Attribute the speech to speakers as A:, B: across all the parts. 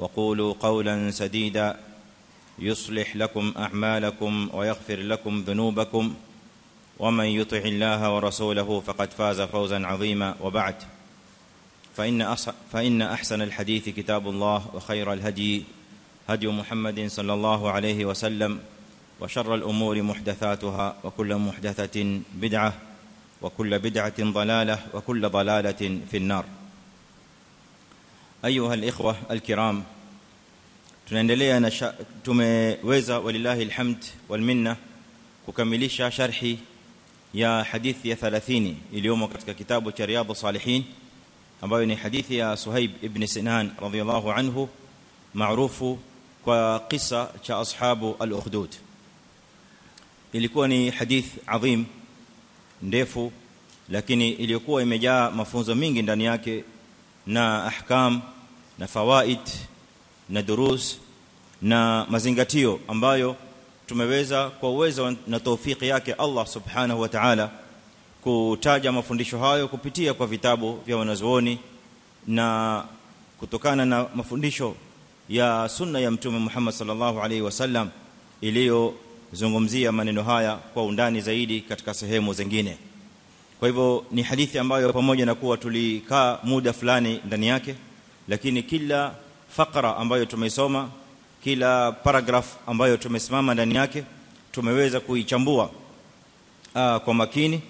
A: وقولوا قولا سديدا. يصلح لكم أعمالكم ويغفر لكم ذنوبكم. ومن يطع الله ورسوله فقد فاز فوزا عظيما. وبعد فإن فإن أحسن الحديث كتاب الله وخير الهدي هدي محمد صلى الله عليه وسلم وشر الأمور محدثاتها وكل محدثة بدعة وكل بدعة ضلالة وكل ضلالة في النار. ايها الاخوه الكرام tunaendelea na tumeweza walillahi alhamd wal minna kukamilisha sharhi ya hadithi ya 30 iliyomo katika kitabu cha riyadhus salihin ambayo ni hadithi ya Suhaib ibn Sinan radhiyallahu anhu maarufu kwa kisa cha ashabu al-ukhdud ilikuwa ni hadith adhim ndefu lakini iliyokuwa imejaa mafunzo mengi ndani yake na ahkam na fawaid na durus na mazingatio ambayo tumeweza kwa uwezo na taufiki yake Allah subhanahu wa ta'ala kutaja mafundisho hayo kupitia kwa vitabu vya wanazuoni na kutokana na mafundisho ya sunna ya mtume Muhammad sallallahu alaihi wasallam iliyozungumzia maneno haya kwa undani zaidi katika sehemu zingine kwa hivyo ni hadithi ambayo pamoja na kuwa tulikaa muda fulani ndani yake lakini kila fakara ambayo tumeisoma kila paragraph ambayo tumesimama ndani yake tumeweza kuichambua kwa makini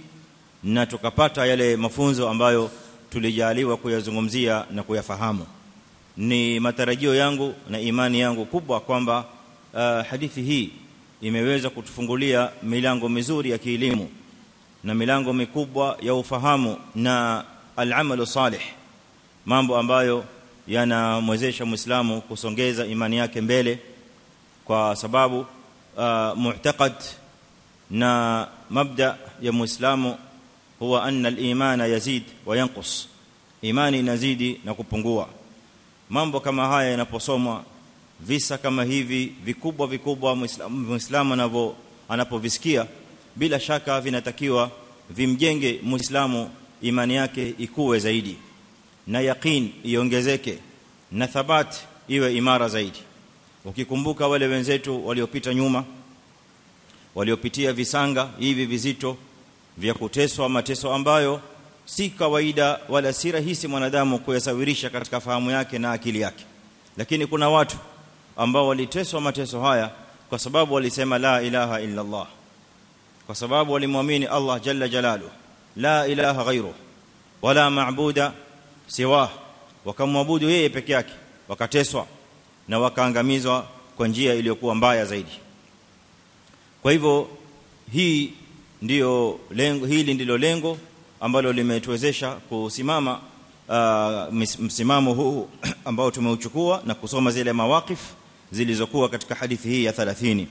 A: na tukapata yale mafunzo ambayo tulijaliwa kuyazungumzia na kuyafahamu. Ni matarajio yangu na imani yangu kubwa kwamba uh, hadithi hii imeweza kutufungulia milango mizuri ya kielimu na milango mikubwa ya ufahamu na al-amalu salih mambo ambayo yanamwezesha muislamu kusongeza imani yake mbele kwa sababu uh, mu'taqad na mabda ya muislamu huwa anna al-imana yazid wa yanqus. Imani inazidi na kupungua. Mambo kama haya yanaposomwa visa kama hivi vikubwa vikubwa muislamu anavyo anapovisikia bila shaka vinatakiwa vimjenge muislamu imani yake ikue zaidi na yaqeen iongezeke na thabat iwe imara zaidi. Ukikumbuka wale wenzetu waliopita nyuma waliopitia visanga hivi vizito vya kuteswa mateso ambayo si kawaida wala si rahisi mwanadamu kuyasawirisha katika fahamu yake na akili yake. Lakini kuna watu ambao waliteswa mateso haya kwa sababu walisema la ilaha illa Allah kwa sababu walimwamini Allah jalla jalalu. La ilaha ghairu wala maabuda siwa wakamwabudu yeye peke yake. Wakateswa na wakaangamizwa kwa njia iliyokuwa mbaya zaidi. Kwa hivyo hii ndio lengo hili ndilo lengo ambalo limetuwezesha kusimama uh, msimamo huu ambao tumeuchukua na kusoma zile mawaqif zilizokuwa katika hadithi hii ya 30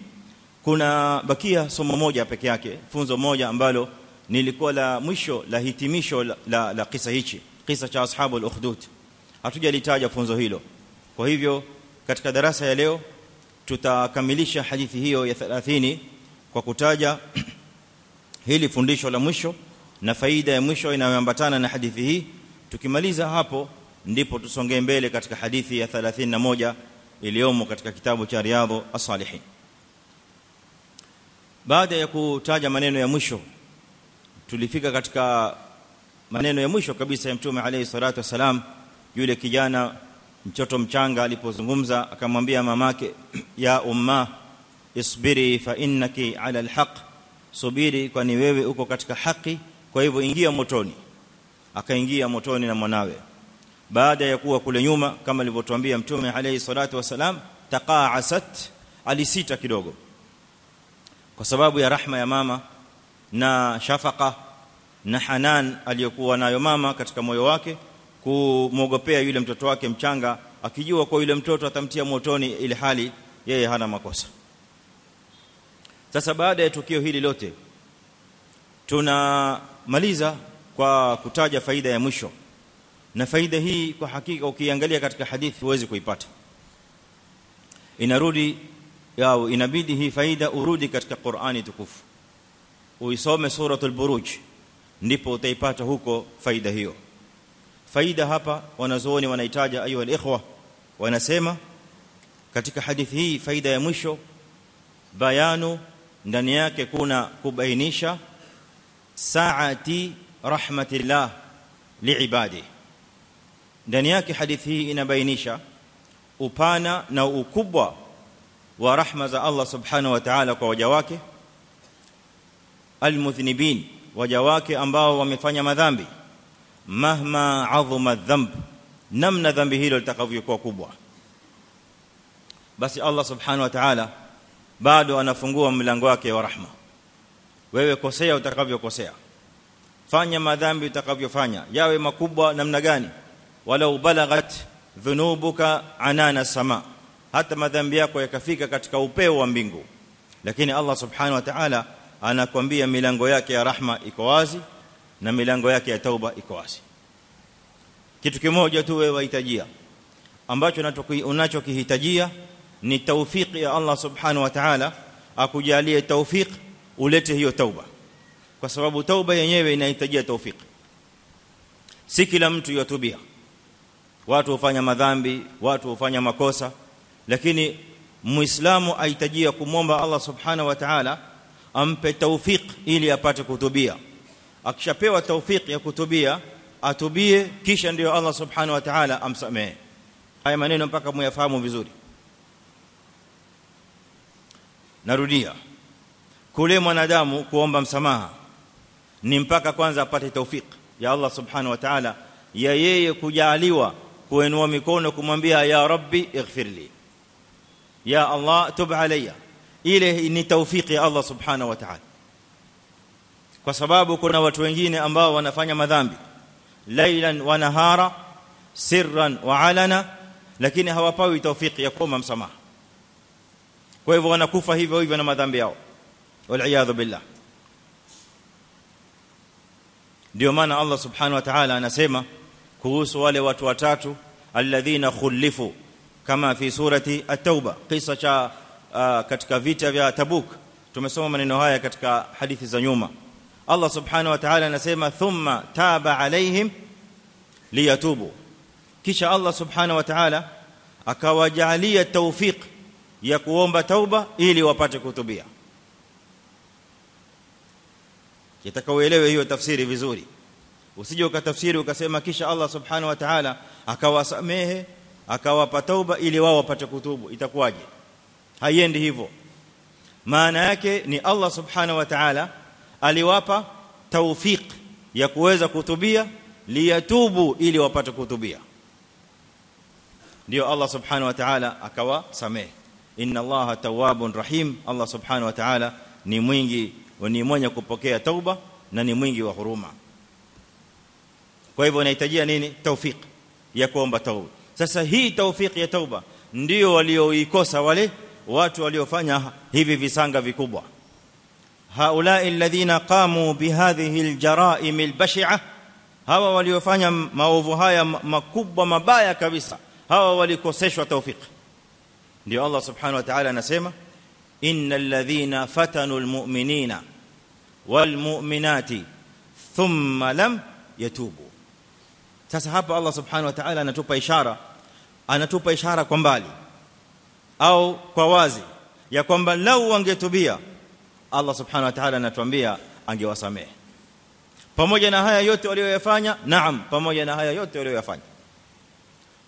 A: kuna bakia somo moja peke yake funzo moja ambalo nilikuwa la mwisho la hitimisho la, la, la kisa hichi kisa cha ashabu al-ukhdud hatujalitaja funzo hilo. Kwa hivyo katika darasa ya leo tutakamilisha hadithi hiyo ya 30 kwa kutaja hili fundisho la mwisho na faida ya mwisho inayoambatana na hadithi hii. Tukimaliza hapo ndipo tusongee mbele katika hadithi ya 31 iliyomo katika kitabu cha riyadu as-salihin baada ya kutaja maneno ya mwisho tulifika katika maneno ya mwisho kabisa ya mtume alayhi salatu wasalam yule kijana mtoto mchanga alipozungumza akamwambia mamake ya umma isbiri fa innaki ala alhaq subiri kwani wewe uko katika haki kwa hivyo ingia motoni. Akaingia motoni na mwanawe. Baada ya kuwa kule nyuma kama alivyotuambia mtume alayhi salatu wasalam taqaasat alisita kidogo kwa sababu ya rahma ya mama na shafaka na hanan aliyokuwa nayo mama katika moyo wake kumwogopea yule mtoto wake mchanga akijua kwa yule mtoto atamtia motoni ili hali yeye hana makosa. Sasa baada ya tukio hili lote tunamaliza kwa kutaja faida ya mwisho. Na faida hii kwa hakika ukiangalia katika hadithi huwezi kuipata. Inarudi au inabidi hii faida urudi katika Qur'ani tukufu uisome suratul buruj ndipo utaipata huko faida hiyo faida hapa wanazuoni wanahitaja ayu alikhwa wanasema katika hadithi hii faida ya mwisho bayanu ndani yake kuna kubainisha saati rahmatillah liibadi ndani yake hadithi hii inabainisha upana na ukubwa wa rahma za Allah subhanahu wa ta'ala kwa waja wake almudhnibin waja wake ambao wamefanya madhambi mahma adhuma dhanb namna dhambi hilo litakavyokuwa kubwa basi Allah subhanahu wa ta'ala bado anafungua mlango wake wa rahma wewe kosea utakavyokosea fanya madhambi utakavyofanya yawe makubwa namna gani walau balaghat dhunubuka anana sama hata madhambi yako yakafika katika upeo wa mbingu. Lakini Allah subhanahu wa ta'ala anakuambia milango yake ya rahma iko wazi na milango yake ya tauba iko wazi. Kitu kimoja tu wewe wahitajia ambacho unachokihitajia ni tawfiki ya Allah subhanahu wa ta'ala akujalie tawfik ulete hiyo tauba. Kwa sababu tauba yenyewe inahitaji tawfik si kila mtu yatubia watu hufanya madhambi watu hufanya makosa lakini muislamu ahitajia kumwomba Allah subhanahu wa ta'ala ampe tawfik ili apate kutubia akishapewa tawfik ya kutubia atubie kisha ndio Allah subhanahu wa ta'ala amsamehe haya maneno mpaka muyafahamu vizuri narudia kule mwanadamu kuomba msamaha ni mpaka kwanza apate tawfik ya Allah subhanahu wa ta'ala ya yeye kujaliwa kuinua mikono kumwambia ya rabbi ighfirli ya Allah tub alayya ile ni tawfiki ya Allah subhanahu wa ta'ala kwa sababu kuna watu wengine ambao wanafanya madhambi lailan wa nahara sirran wa alana lakini hawapawi tawfiki ya kuomba msamaha kwa hivyo wanakufa hivyo hivyo na madhambi yao wal billah ndio maana Allah subhanahu wa ta'ala anasema kuhusu wale watu watatu alladhina khulifu kama fi surati at-tauba kisa cha katika vita vya tabuk tumesoma maneno haya katika hadithi za nyuma Allah subhanahu wa ta'ala anasema thumma taba alaihim liyatubu kisha Allah subhanahu wa ta'ala akawajalia tawfik ya kuomba tauba ili wapate kutubia kitaka uelewe hiyo tafsiri vizuri usije ukatafsiri ukasema kisha Allah subhanahu wa ta'ala akawasamehe akawapa tauba ili wao wapate kutubu. Itakuwaje? Haiendi hivyo. Maana yake ni Allah subhanahu wa ta'ala aliwapa tawfik ya kuweza kutubia liyatubu ili wapate kutubia. Ndio Allah subhanahu wa ta'ala akawasamehe. Inna Allaha tawwabun rahim. Allah subhanahu wa ta'ala ni mwingi ni mwenye kupokea tauba na ni mwingi wa huruma. Kwa hivyo inahitajia nini? Tawfik ya kuomba tauba sasa hii tawfik ya tauba ndio walioikosa wale watu waliofanya hivi visanga vikubwa haulai alladhina qamu bihadhihi aljaraim albashia hawa waliofanya maovu haya makubwa mabaya kabisa hawa walikoseshwa tawfik ndio Allah subhanahu wa ta'ala anasema innal ladhina fatanu almu'minina walmu'minati thumma lam yatubu sasa hapa Allah subhanahu wa ta'ala anatupa ishara anatupa ishara kwa mbali au kwa wazi ya kwamba lau wangetubia Allah subhanahu wa ta'ala anatuambia angewasamehe. Pamoja na haya yote walioyafanya naam pamoja na haya yote walioyafanya.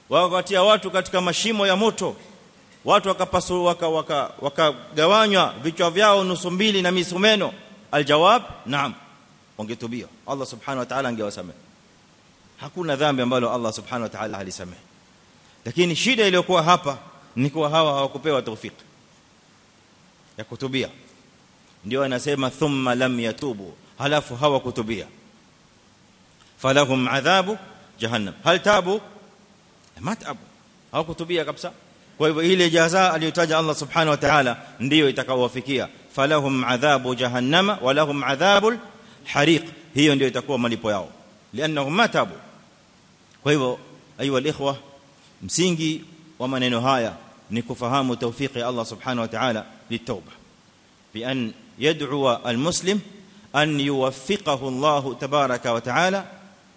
A: Wakatia watu katika mashimo ya moto. Watu wakapasu waka wakagawanywa waka vichwa vyao nusu mbili na misumeno aljawab naam wangetubia. Allah subhanahu wa ta'ala angewasamehe. Hakuna dhambi ambalo Allah subhanahu wa ta'ala halisamehe lakini shida iliyokuwa hapa ni kuwa hawa hawakupewa tawfik ya kutubia ndio anasema thumma lam yatubu halafu hawakutubia falahum adhabu jahannam hal tabu ma tabu hawakutubia kabisa kwa hivyo ile jaza aliyotaja Allah subhanahu wa ta'ala ndio itakaowafikia falahum adhabu jahannama wa lahum adhabul hariq hiyo ndio itakuwa malipo yao lianahum ma tabu kwa hivyo ayu alikhwa msingi wa maneno haya ni kufahamu tawfiki ya Allah subhanahu wa ta'ala litauba bi an yad'u almuslim an yuwaffiqahu Allah tabaraka wa ta'ala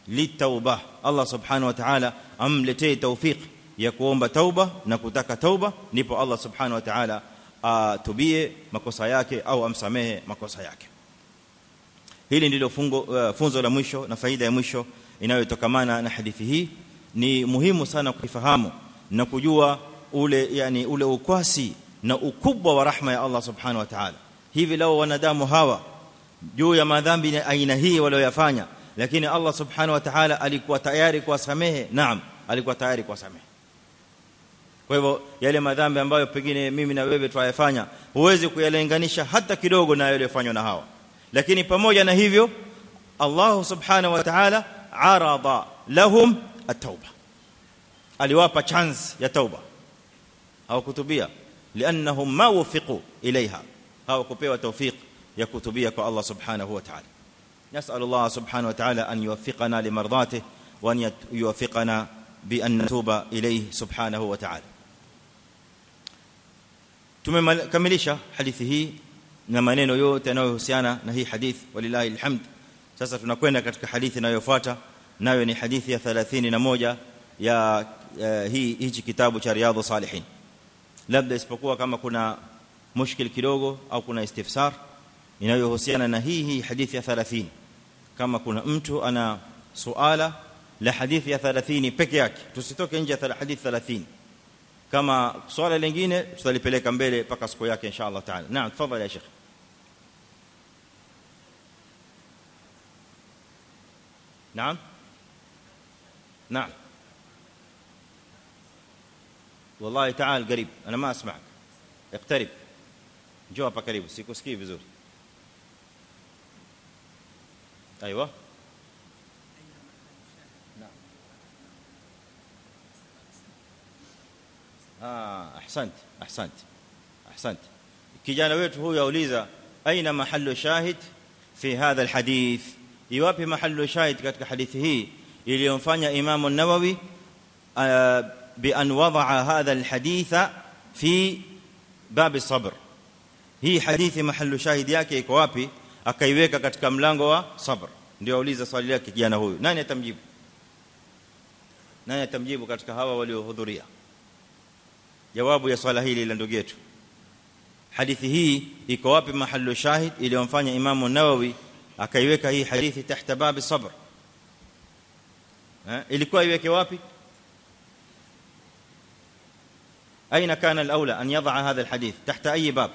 A: litauba Allah subhanahu wa ta'ala amletee tawfik ya kuomba tauba na kutaka tauba ndipo Allah subhanahu wa ta'ala atubie makosa yake au amsamehe makosa yake hili ndilo uh, funzo la mwisho na faida ya mwisho inayotokamana na hadithi hii ni muhimu sana kuifahamu na kujua ule yani ule ukwasi na ukubwa wa rahma ya Allah subhanahu wa ta'ala hivi lao wanadamu hawa juu ya madhambi aina hii walioyafanya lakini Allah subhanahu wa ta'ala alikuwa tayari kuwasamehe naam alikuwa tayari kuwasamehe kwa hivyo yale madhambi ambayo pengine mimi na wewe tuyafanya huwezi kuyalinganisha hata kidogo na yale yaliyofanywa na hawa lakini pamoja na hivyo Allah subhanahu wa ta'ala arada lahum at-tauba aliwapa chance ya tauba hawakutubia lianahum ma wafiqu ilaiha hawakupewa tawfik ya kutubia kwa Allah subhanahu wa ta'ala نسال الله سبحانه وتعالى ان يوفقنا لمرضاته وان يوفقنا بان نتوب اليه سبحانه وتعالى tumekamilisha hadithi hii na maneno yote yanayohusiana na hii hadith walillahi alhamd sasa tunakwenda katika hadithi inayofuata nayo ni hadithi ya 31 ya hii hichi kitabu cha riyadhus salihin labda isipokuwa kama kuna mushkil kidogo au kuna istifsar inayohusiana na hii hii hadithi ya 30 kama kuna mtu ana suala la hadithi ya 30 peke yake tusitoke nje ya hadithi 30 kama swala lingine tutalipeleka mbele mpaka siku yake inshallah taala naam tafadhali ya sheikh نعم نعم. والله تعال قريب أنا ما أسمعك. اقترب. جوابك قريب سيكوسكي بزور أيوه. نعم. آه أحسنت أحسنت أحسنت. كي كجانويت هو يا وليزا أين محل الشاهد في هذا الحديث؟ يوابي محل الشاهد كتك حديثه. Iliyomfanya imam an-nawawi bi an wada'a hadha alhaditha fi bab as-sabr hii hadithi mahallu shahid yake iko wapi akaiweka katika mlango wa sabr ndio auliza swali lake kijana huyu nani atamjibu nani atamjibu katika hawa waliohudhuria jawabu ya swala hili la ndugu yetu hadithi hii iko wapi mahallu shahid iliyomfanya imam an-nawawi akaiweka hii hadithi tahta bab sabr eh ilikuwa iweke wapi أين كان الأولى أن يضع هذا الحديث؟ تحت أي باب؟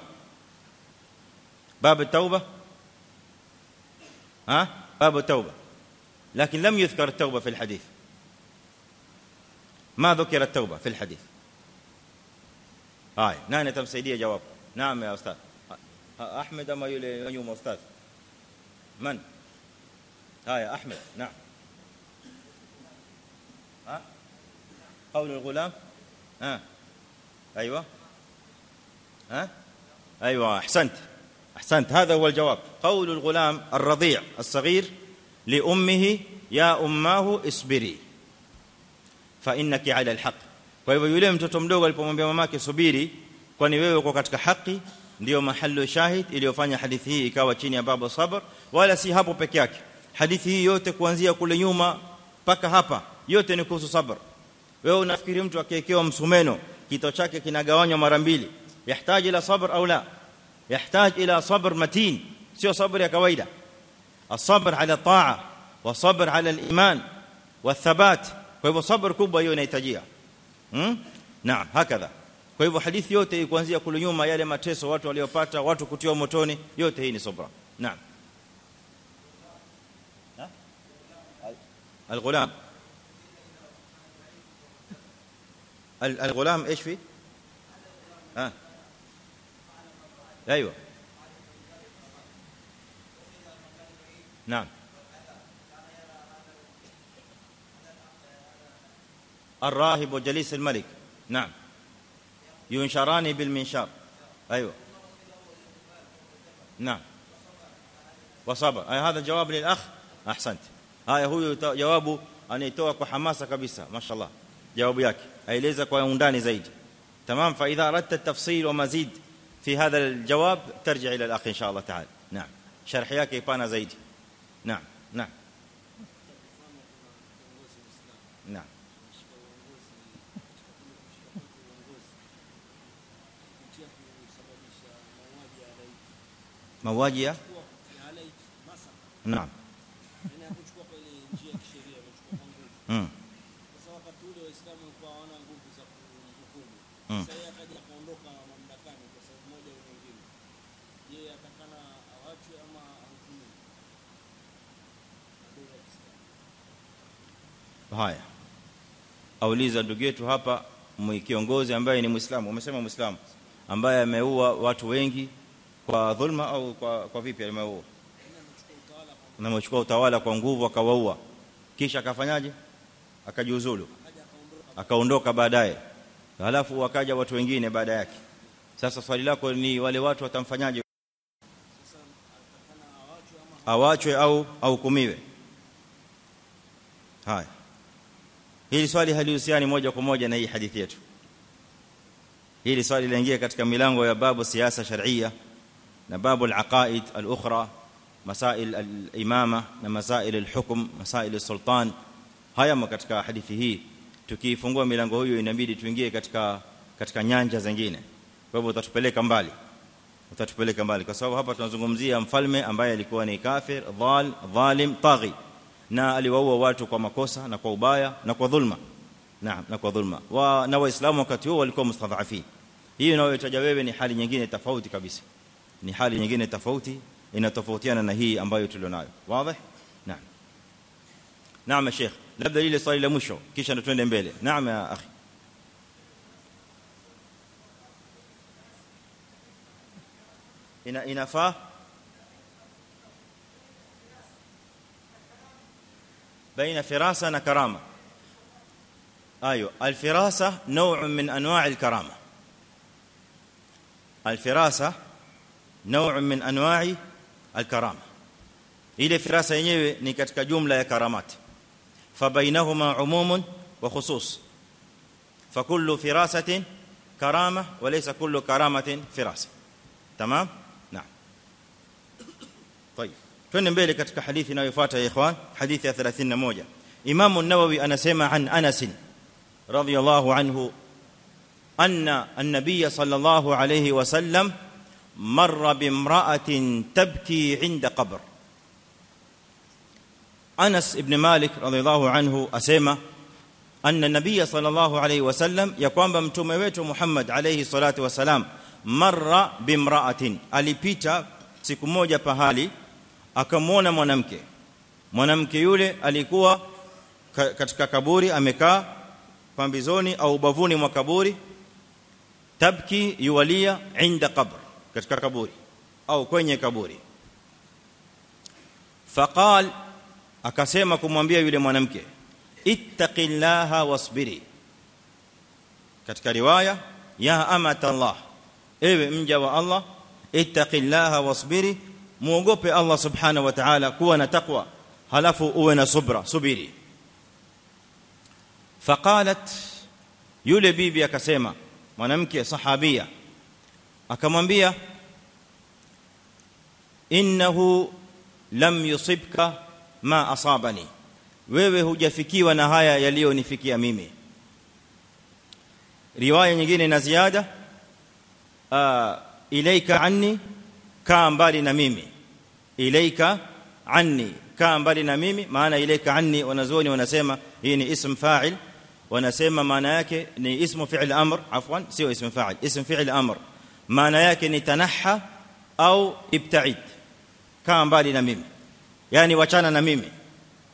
A: باب التوبة؟ ها؟ باب التوبة. لكن لم يذكر التوبة في الحديث. ما ذكر التوبة في الحديث؟ هاي nani atamsaidia jawabu naam ya ustaz ahmed ama yule nyuma ustaz من؟ هاي أحمد. نعم. قول الغلام ها أيوه ها أيوه احسنت احسنت هذا هو الجواب قول الغلام الرضيع الصغير لامه يا اماه اصبري فانك على الحق kwa hivyo yule mtoto mdogo alipomwambia mamake subiri kwani wewe uko katika haki ndio mahallu shahid iliyofanya hadithi hii ikawa chini ya babu sabr wala si hapo peke yake hadithi hii yote kuanzia kule nyuma paka hapa yote ni kuhusu sabr wewe unafikiri mtu akiekewa msumeno kito chake kinagawanywa mara mbili yahitaji ila sabr au la yahitaji ila sabr matin sio sabr ya kawaida الصبر على الطاعه والصبر على الايمان والثبات kwa hivyo sabr kubwa hiyo inahitajia hmm naam hakadha kwa hivyo hadithi yote kuanzia kule nyuma yale mateso watu waliopata watu kutiwa motoni yote hii ni sabra naam الغلام الغلام إيش فيه؟ ها؟ أيوه. نعم. الراهب وجليس الملك. نعم. ينشران بالمنشار. أيوه. نعم. وصبر. أي هذا جواب للأخ؟ أحسنت. haya huyu jawabu anaitoa kwa hamasa kabisa mashallah jawabu yake aeleza kwa undani zaidi tamam fa idha aradta at-tafsil wa mazid fi hadha al-jawab tarji' ila al-akh insha Allah ta'ala naam sharh yake ipana zaidi naam naam naam mauaji ya
B: Kiislamu.
A: haya. Auliza ndugu yetu hapa mkiongozi kiongozi ambaye ni muislamu. Umesema muislamu. Ambaye ameua watu wengi kwa dhulma au kwa kwa vipi ameua? Na amechukua utawala kwa nguvu akawaua. Kisha akafanyaje? Akajiuzulu. Akaondoka baadaye halafu wakaja watu wengine baada yake sasa swali lako ni wale watu watamfanyaje awachwe au ahukumiwe haya hili swali halihusiani moja kwa moja na hii hadithi yetu hili swali linaingia katika milango ya babu siasa sharia na babu al-aqaid al-ukhra masail al-imama na masail al-hukm masail al-sultan haya katika hadithi hii tukifungua milango hiyo inabidi tuingie katika katika nyanja zingine. Kwa hivyo utatupeleka mbali. Utatupeleka mbali. Kwa sababu hapa tunazungumzia mfalme ambaye alikuwa ni kafir dhal dhalim taghi. Na aliwaua watu kwa makosa na kwa ubaya na kwa dhulma. Naam na kwa dhulma. Wa na waislamu wakati huo walikuwa mustadhafin. Hiyo inayotaja wewe ni hali nyingine tofauti kabisa. Ni hali nyingine tofauti inatofautiana na hii ambayo tulionayo. Wazi? Naam. Naam sheikh labda lile swali la mwisho kisha ndo twende mbele naam ya akhi ina inafaa بين فراسه وكرامه أيوه الفراسه نوع من انواع الكرامه الفراسه نوع من انواع الكرامه ile firasa yenyewe ni katika jumla ya karamati umumun wa khusus fakullu firasatin karama walaysa kullu karamatin firasa tamam naam طيب twende mbele katika hadithi inayofuata ya ikhwan hadithi ya 31 Imam an-Nawawi anasema an Anas radhiyallahu anhu anna an-nabiy sallallahu alayhi wasallam marra bimra'atin tabki 'inda qabr Anas ibn Malik radhiyallahu anhu asema anna an-nabiy sallallahu alayhi wasallam ya kwamba mtume wetu Muhammad alayhi salatu wasalam marra bimra'atin alipita siku moja pahali akamwona mwanamke mwanamke yule alikuwa ka, katika kaburi amekaa pambizoni au bavuni mwa kaburi tabki yuwalia inda qabr katika kaburi au kwenye kaburi faqal akasema kumwambia yule mwanamke ittaqillaha wasbiri katika riwaya ya amata allah ewe mja wa allah ittaqillaha wasbiri muogope Allah subhanahu wa ta'ala kuwa na takwa halafu uwe na subra subiri faqalat yule bibi akasema mwanamke sahabia akamwambia innahu lam yusibka ma asabani wewe hujafikiwa na haya yaliyonifikia mimi riwaya nyingine na ziada ilaika anni kaa mbali na mimi ilaika anni kaa mbali na mimi maana ilaika anni wanazuoni wanasema hii ni ism fa'il wanasema maana yake ni ismu fi'l amr afwan sio ismu fa'il ismu fi'l amr maana yake ni tanaha au ibta'id kaa mbali na mimi yani wachana na mimi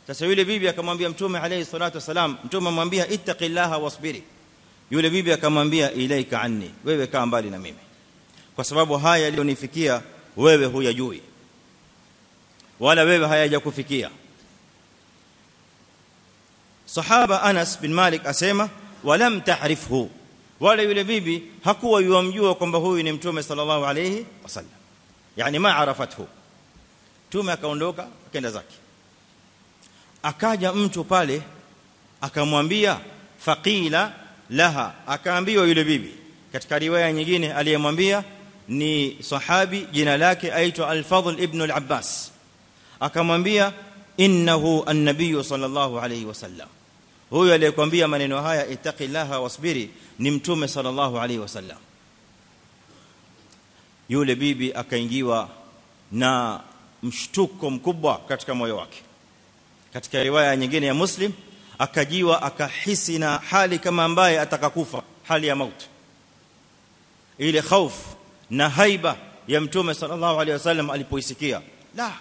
A: sasa yule bibi akamwambia mtume alayhi salatu wasalam mtume amwambia ittaqillaha wasbiri yule bibi akamwambia ilaika anni wewe kaa mbali na mimi kwa sababu haya yaliyonifikia wewe huyajui wala wewe hayajakufikia sahaba Anas bin Malik asema walam ta'rifhu wala yule bibi hakuwa yumjua kwamba huyu ni mtume sallallahu alayhi wasallam yani ma arafathu mtume akaondoka akaenda zake. Akaja mtu pale akamwambia faqila laha. Akaambiwa yule bibi katika riwaya nyingine aliyemwambia ni sahabi jina lake aitwa al-Fadl ibn al-Abbas. Akamwambia innahu an-nabiy sallallahu alayhi wasallam huyo aliyekwambia maneno haya ittaqillaha wasbiri ni mtume sallallahu alayhi wasallam yule bibi akaingiwa na mshtuko mkubwa katika moyo wake katika riwaya nyingine ya muslim akajiwa akahisi na hali kama ambaye atakakufa hali ya mauti ile hofu na haiba ya mtume sallallahu alaihi wasallam alipoisikia la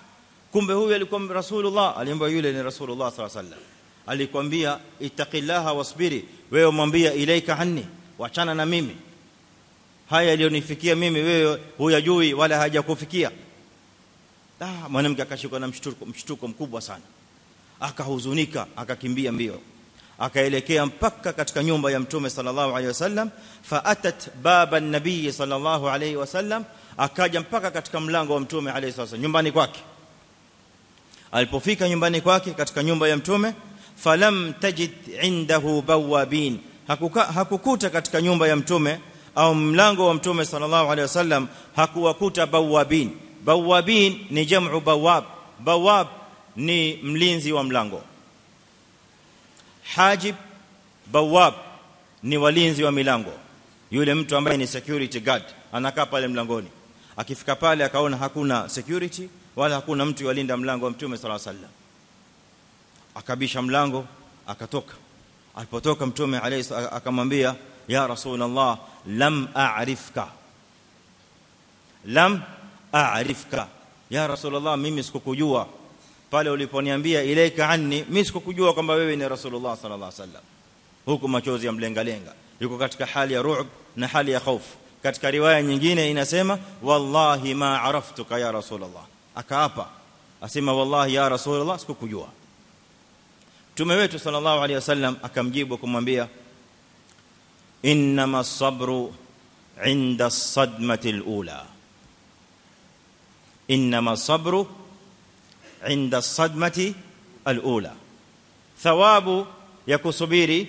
A: kumbe huyu alikuwa rasulullah aliambiwa yule ni rasulullah sallallahu alaihi wasallam alikwambia ittaqillaha wasbiri wewe mwambia ilaika anni wachana na mimi haya yaliyonifikia mimi wewe huyajui wala hajakufikia ah mwanamke akashikwa na mshtuko mshtuko mkubwa sana. Akahuzunika akakimbia mbio. Akaelekea mpaka katika nyumba ya mtume sallallahu alaihi wasallam fa atat baba an-nabii sallallahu alaihi wasallam akaja mpaka katika mlango wa mtume alaihi wasallam nyumbani kwake. Alipofika nyumbani kwake katika nyumba ya mtume falam tajid indahu bawabin hakukuta katika nyumba ya mtume au mlango wa mtume sallallahu alaihi wasallam hakuwakuta bawabin bawabin ni jamu bawab. Bawab ni mlinzi wa mlango. Hajib bawab ni walinzi wa milango. Yule mtu ambaye ni security guard anakaa pale mlangoni. Akifika pale akaona hakuna security wala hakuna mtu yalinda mlango wa mtume sallallahu alaihi wasallam. Akabisha mlango akatoka. Alipotoka mtume alayhi akamwambia ya rasulullah lam a'rifka. Lam a'rifka ya rasulullah mimi sikukujua pale uliponiambia ilaika anni mimi sikukujua kwamba wewe ni rasulullah sallallahu alaihi wasallam huku machozi ya mlenga lenga yuko katika hali ya ru'b na hali ya hofu katika riwaya nyingine inasema wallahi ma araftuka ya rasulullah akaapa asema wallahi ya rasulullah sikukujua mtume wetu sallallahu alaihi wasallam akamjibu kumwambia inma sabru inda as-sadmati al-ula inma الصبر عند الصدمه الاولى thawabu ya kusubiri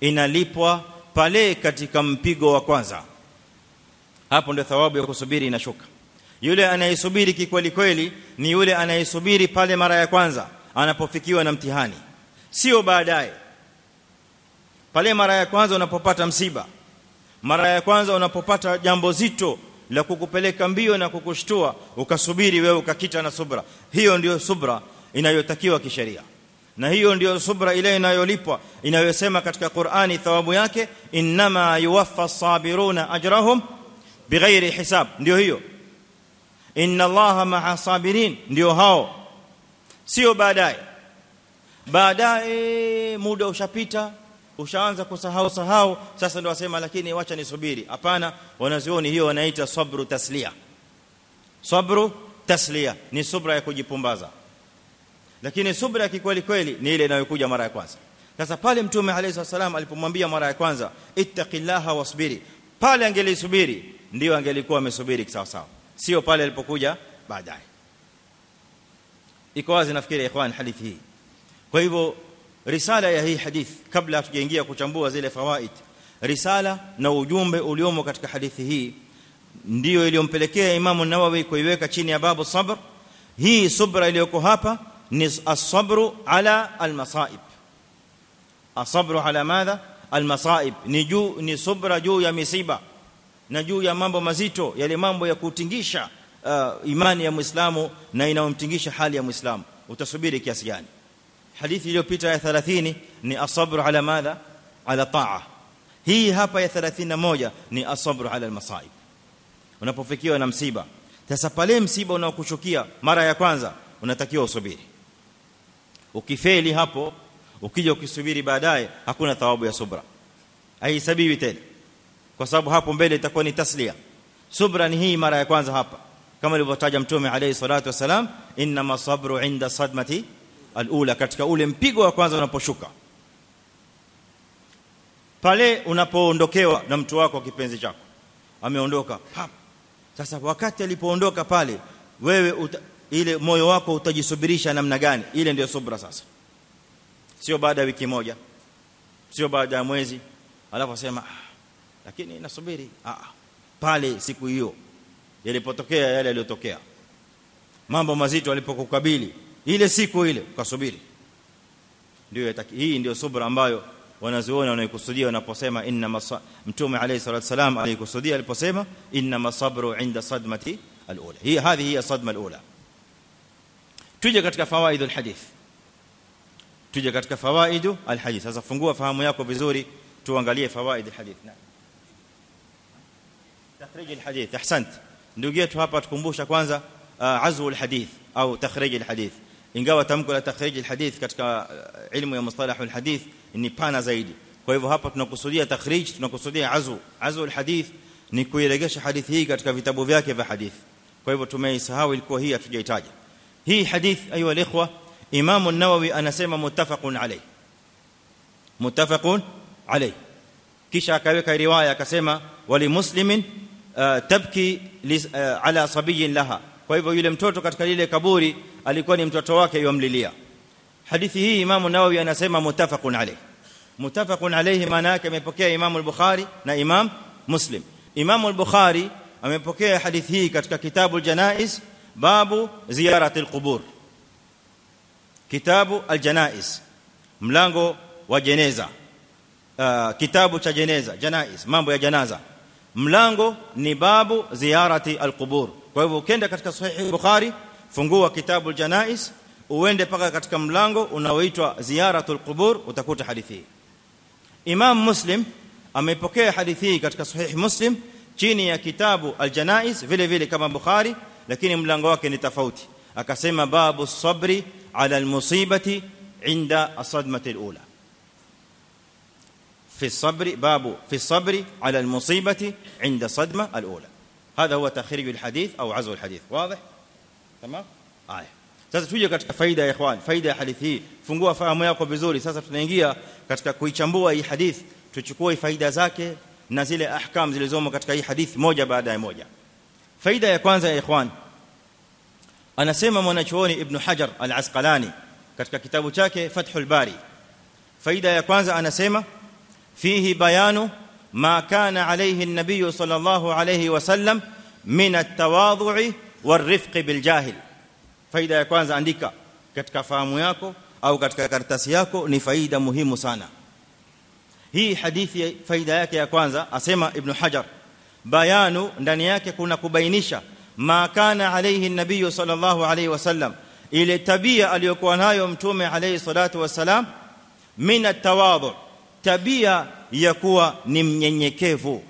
A: inalipwa pale katika mpigo wa kwanza. Hapo ndio thawabu ya kusubiri inashuka. Yule anayesubiri kikweli kweli ni yule anayesubiri pale mara ya kwanza anapofikiwa na mtihani. Sio baadaye. Pale mara ya kwanza unapopata msiba mara ya kwanza unapopata jambo zito la kukupeleka mbio na kukushtua ukasubiri wewe ukakita na subra. Hiyo ndio subra inayotakiwa kisheria. Na hiyo ndio subra ile inayolipwa inayosema katika Qur'ani thawabu yake inma yuwaffa sabiruna ajrahum bighairi hisab. Ndio hiyo. Inna allaha ma'a sabirin. Ndio hao. Sio baadaye. Baadaye muda ushapita ushaanza kusahau sahau sasa ndio wasema lakini wacha nisubiri. Hapana wanazioni hiyo wanaita sabru taslia. Sabru taslia ni subra ya kujipumbaza. Lakini subra ya kikweli kweli ni ile inayokuja mara ya kwanza. Sasa pale mtume alayhi wasallam alipomwambia mara ya kwanza ittaqillaha wasbiri pale angelisubiri ndio angelikuwa amesubiri sawa sawa. Sio pale alipokuja baadaye. Iko wazi nafikiri ikhwan hadithi hii. Kwa hivyo risala ya hii hadith kabla hatujaingia kuchambua zile fawaid. Risala na ujumbe uliomo katika hadithi hii ndio iliyompelekea imamu Nawawi kuiweka chini ya babu sabr. Hii subra iliyoko hapa ni as-sabru ala al-masaib. As-sabru ala madha? Al-masaib. Ni juu ni subra juu ya misiba na juu ya mambo mazito yale mambo ya kutingisha uh, imani ya Muislamu na inayomtingisha hali ya Muislamu. Utasubiri kiasi gani hadithi iliyopita ya 30 ni asabru ala madha ala taa hii hapa ya 31 ni asabru ala almasaib unapofikiwa na msiba sasa pale msiba unaokushukia mara ya kwanza unatakiwa usubiri ukifeli hapo ukija ukisubiri baadaye hakuna thawabu ya subra haihesabiwi tena kwa sababu hapo mbele itakuwa ni taslia subra ni hii mara ya kwanza hapa kama alivyotaja mtume alayhi salatu wasalam inma sabru inda sadmati alula katika ule mpigo wa kwanza unaposhuka. Pale unapoondokewa na mtu wako kipenzi chako ameondoka sasa wakati alipoondoka pale wewe uta, ile moyo wako utajisubirisha namna gani? Ile ndio subra sasa. Sio baada ya wiki moja sio baada ya mwezi. Alafu asema ah, lakini nasubiri. Ah pale siku hiyo yalipotokea yale yaliyotokea. Mambo mazito yalipokukabili ile siku ile ukasubiri ndio hii ndio subra ambayo wanazuoni wanaikusudia wanaposema inna mtume alayhi salatu wasalam alikusudia aliposema inna masabru inda sadmati alula hii hadhi hiya sadma alula tuje katika fawaidul hadith tuje katika fawaidu alhadith sasa fungua fahamu yako vizuri tuangalie fawaid alhadith na takhrij alhadith ahsant ndugu yetu hapa tukumbusha kwanza azwu alhadith au takhrij alhadith ingawa tamko la takhrij alhadith katika ilmu ya mustalah alhadith ni pana zaidi kwa hivyo hapa tunakusudia takhrij tunakusudia azwu azwu alhadith ni kuiregesha hadithi hii katika vitabu vyake vya hadithi kwa hivyo tumeisahau ilikuwa hii hatujaitaja hii hadith ayu alikhwa imam an-nawawi anasema muttafaqun alayh muttafaqun alayh kisha akaweka riwaya akasema wali muslimin tabki ala sabiyin laha kwa hivyo yule mtoto katika lile kaburi alikuwa ni mtoto wake yomlilia hadithi hii imam an-nawawi anasema muttafaqun alayh muttafaqun alayhi maana yake amepokea imam al-bukhari na imam muslim imam al-bukhari amepokea hadithi hii katika kitabu al-janaiz babu ziyarati al-qubur kitabu al-janaiz mlango wa jeneza uh, kitabu cha jeneza janaiz mambo ya janaza mlango ni babu ziyarati al-qubur kwa hivyo ukienda katika sahih bukhari fungua kitabu al-janaiz uende paka katika mlango unaoitwa ziyaratul qubur utakuta hadithi imam muslim amepokea hadithi katika sahih muslim chini ya kitabu al-janaiz vile vile kama bukhari lakini mlango wake ni tofauti akasema babu sabri ala al-musibati inda asadmati al-ula في الصبر باب في الصبر على المصيبه عند صدمه الاولى هذا هو تخريج الحديث أو عزو الحديث واضح تمام aya sasa tuje katika faida ya ikhwan faida ya hadithi hii fungua fahamu yako vizuri sasa tunaingia katika kuichambua hii hadith tuchukue faida zake na zile ahkam zilizomo katika hii hadith moja baada ya moja faida ya kwanza ya ikhwan anasema mwanachuoni ibn hajar al-asqalani katika kitabu chake fathul bari faida ya kwanza anasema fihi bayanu ma kana alayhi an-nabiy sallallahu alayhi wasallam min at-tawadhu'i war-rifq bil-jahil faida ya kwanza andika katika fahamu yako au katika karatasi yako ni faida muhimu sana hii hadithi faida yake ya kwanza asema ibn hajar bayanu ndani yake kuna kubainisha ma kana alayhi an-nabiy sallallahu alayhi wasallam ile tabia aliyokuwa nayo mtume alayhi salatu wasalam min at-tawadhu tabia ya kuwa ni mnyenyekevu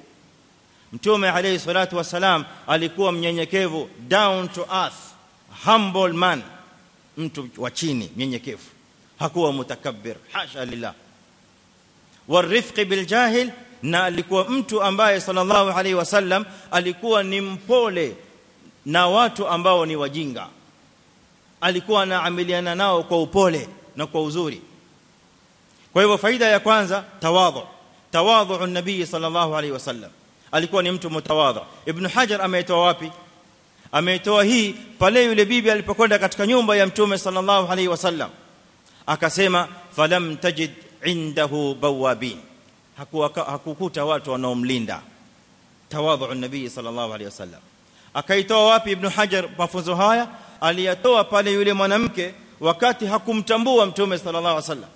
A: mtume alayhi salatu wasalam alikuwa mnyenyekevu down to earth humble man mtu wa chini mnyenyekevu. Hakuwa mutakabbir hasha lillah. Warifqi biljahil na alikuwa mtu ambaye sallallahu alayhi wasallam alikuwa ni mpole na watu ambao ni wajinga. Alikuwa anaamiliana nao kwa upole na kwa uzuri. Kwa hivyo faida ya kwanza tawadhu. Tawadhu an-nabii sallallahu alayhi wasallam alikuwa ni mtu mutawadha ibn hajar ameitoa wapi ameitoa hii pale yule bibi alipokwenda katika nyumba ya mtume sallallahu alaihi wasallam akasema falam tajid indahu bawabin hakukuta watu wanaomlinda tawadhu an-nabii sallallahu alaihi wasallam akaitoa wapi ibn hajar mafunzo haya aliyatoa pale yule mwanamke wakati hakumtambua mtume sallallahu alaihi wasallam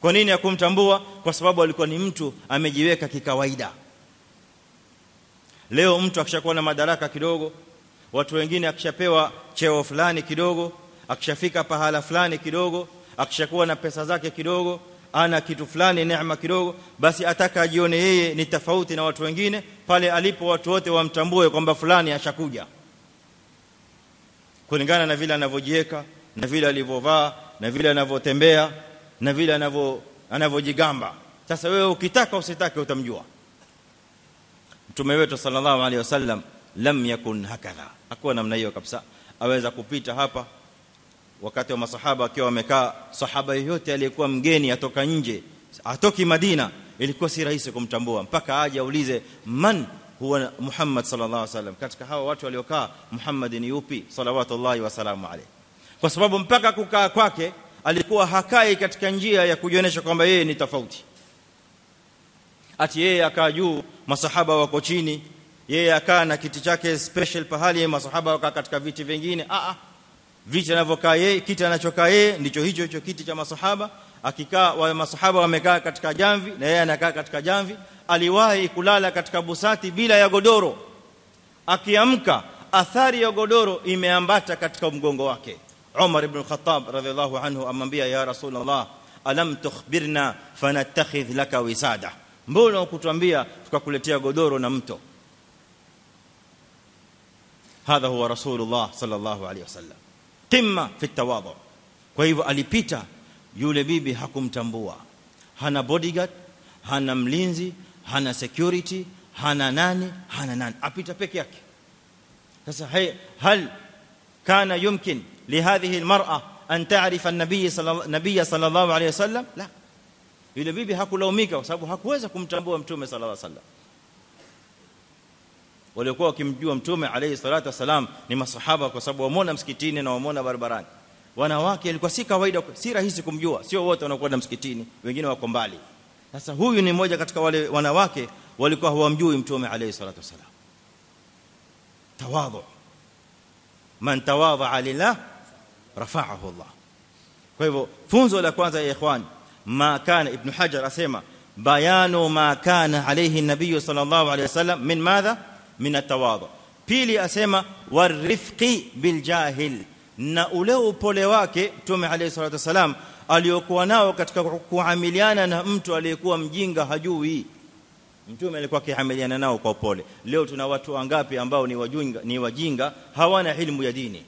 A: kwa nini hakumtambua kwa sababu alikuwa ni mtu amejiweka kikawaida leo mtu akishakuwa na madaraka kidogo watu wengine akishapewa cheo fulani kidogo akishafika pahala fulani kidogo akishakuwa na pesa zake kidogo ana kitu fulani neema kidogo basi ataka ajione yeye ni tofauti na watu wengine pale alipo watu wote wamtambue kwamba fulani ashakuja. Kulingana na vile anavyojieka na vile alivovaa na vile anavyotembea na vile anavyo anavyojigamba. Sasa wewe ukitaka usitake utamjua mtume wetu sallallahu alaihi wasallam lam yakun hakadha. Hakuwa namna hiyo kabisa. Aweza kupita hapa wakati wa masahaba akiwa amekaa sahaba yoyote aliyekuwa mgeni atoka nje atoki Madina ilikuwa si rahisi kumtambua. Mpaka aje aulize man huwa Muhammad sallallahu alaihi wasallam? Katika hawa watu waliokaa Muhammad ni yupi? Salawatullahi wasalamu alayhi. Kwa sababu mpaka kukaa kwake alikuwa hakai katika njia ya kujionyesha kwamba yeye ni tofauti. Ati yeye akaa juu masahaba wako chini yeye akaa na kiti chake special pahali masahaba wakaa katika viti vingine. A a viti anavyokaa yeye kiti anachokaa yeye ndicho hicho hicho kiti cha masahaba. Akikaa wa masahaba wamekaa katika jamvi na yeye anakaa katika jamvi. Aliwahi kulala katika busati bila ya godoro. Akiamka athari ya godoro imeambata katika mgongo wake. Umar ibn Khattab radhiallahu anhu amwambia ya Rasulullah alam tukhbirna fanattakhidh laka wisada mbona ukutuambia tukakuletea godoro na mto hadha huwa rasulullah sallallahu alayhi wasallam qimma fi tawadhu kwa hivyo alipita yule bibi hakumtambua hana bodyguard hana mlinzi hana security hana nani hana nani apita peke yake sasa hal kana yumkin lihadhihi almar'a an ta'rifa an-nabiy sallallahu sallallahu alayhi wasallam la yule bibi hakulaumika kwa sababu hakuweza kumtambua mtume sallallahu alaihi wasallam. Waliokuwa wakimjua mtume alayhi salatu wasalam ni masahaba kwa sababu wamuona msikitini na wamuona barabarani. Wanawake ilikuwa si kawaida si rahisi kumjua. Sio wote wanakwenda msikitini wengine wako mbali. Sasa huyu ni mmoja katika wale wanawake walikuwa hawamjui mtume alayhi salatu wasalam tawadhu. Man tawadha lillah rafa'ahu Allah. Kwa hivyo funzo la kwanza ya ikhwan ma kana ibn hajar asema bayanu ma kana alayhi an-nabiy sallallahu alayhi wasallam min madha? Min at-tawadhu. Pili asema warifqi bil jahil na ule upole wake mtume alayhi salatu wasalam aliyokuwa nao katika kuamiliana na mtu aliyekuwa mjinga hajui. Mtume alikuwa akiamiliana nao kwa upole. Leo tuna watu wangapi ambao ni wajinga ni wajinga hawana elimu ya dini?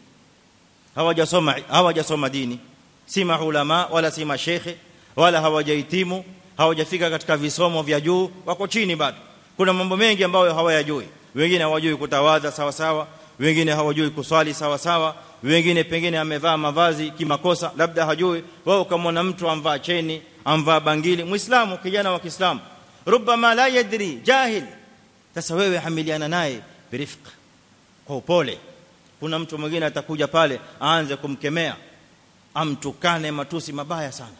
A: Hawajasoma hawajasoma dini. Si maulama wala si mashekhe wala hawajahitimu hawajafika katika visomo vya juu wako chini bado. Kuna mambo mengi ambayo hawayajui. Wengine hawajui kutawadha sawa sawa wengine hawajui kuswali sawa sawa wengine pengine amevaa mavazi kimakosa labda hajui. Wao kama mtu amvaa cheni amvaa bangili muislamu kijana wa Kiislamu. Rubama la yadri jahil. Sasa wewe hamiliana naye birifq kwa upole. Kuna mtu mwingine atakuja pale aanze kumkemea. Amtukane matusi mabaya sana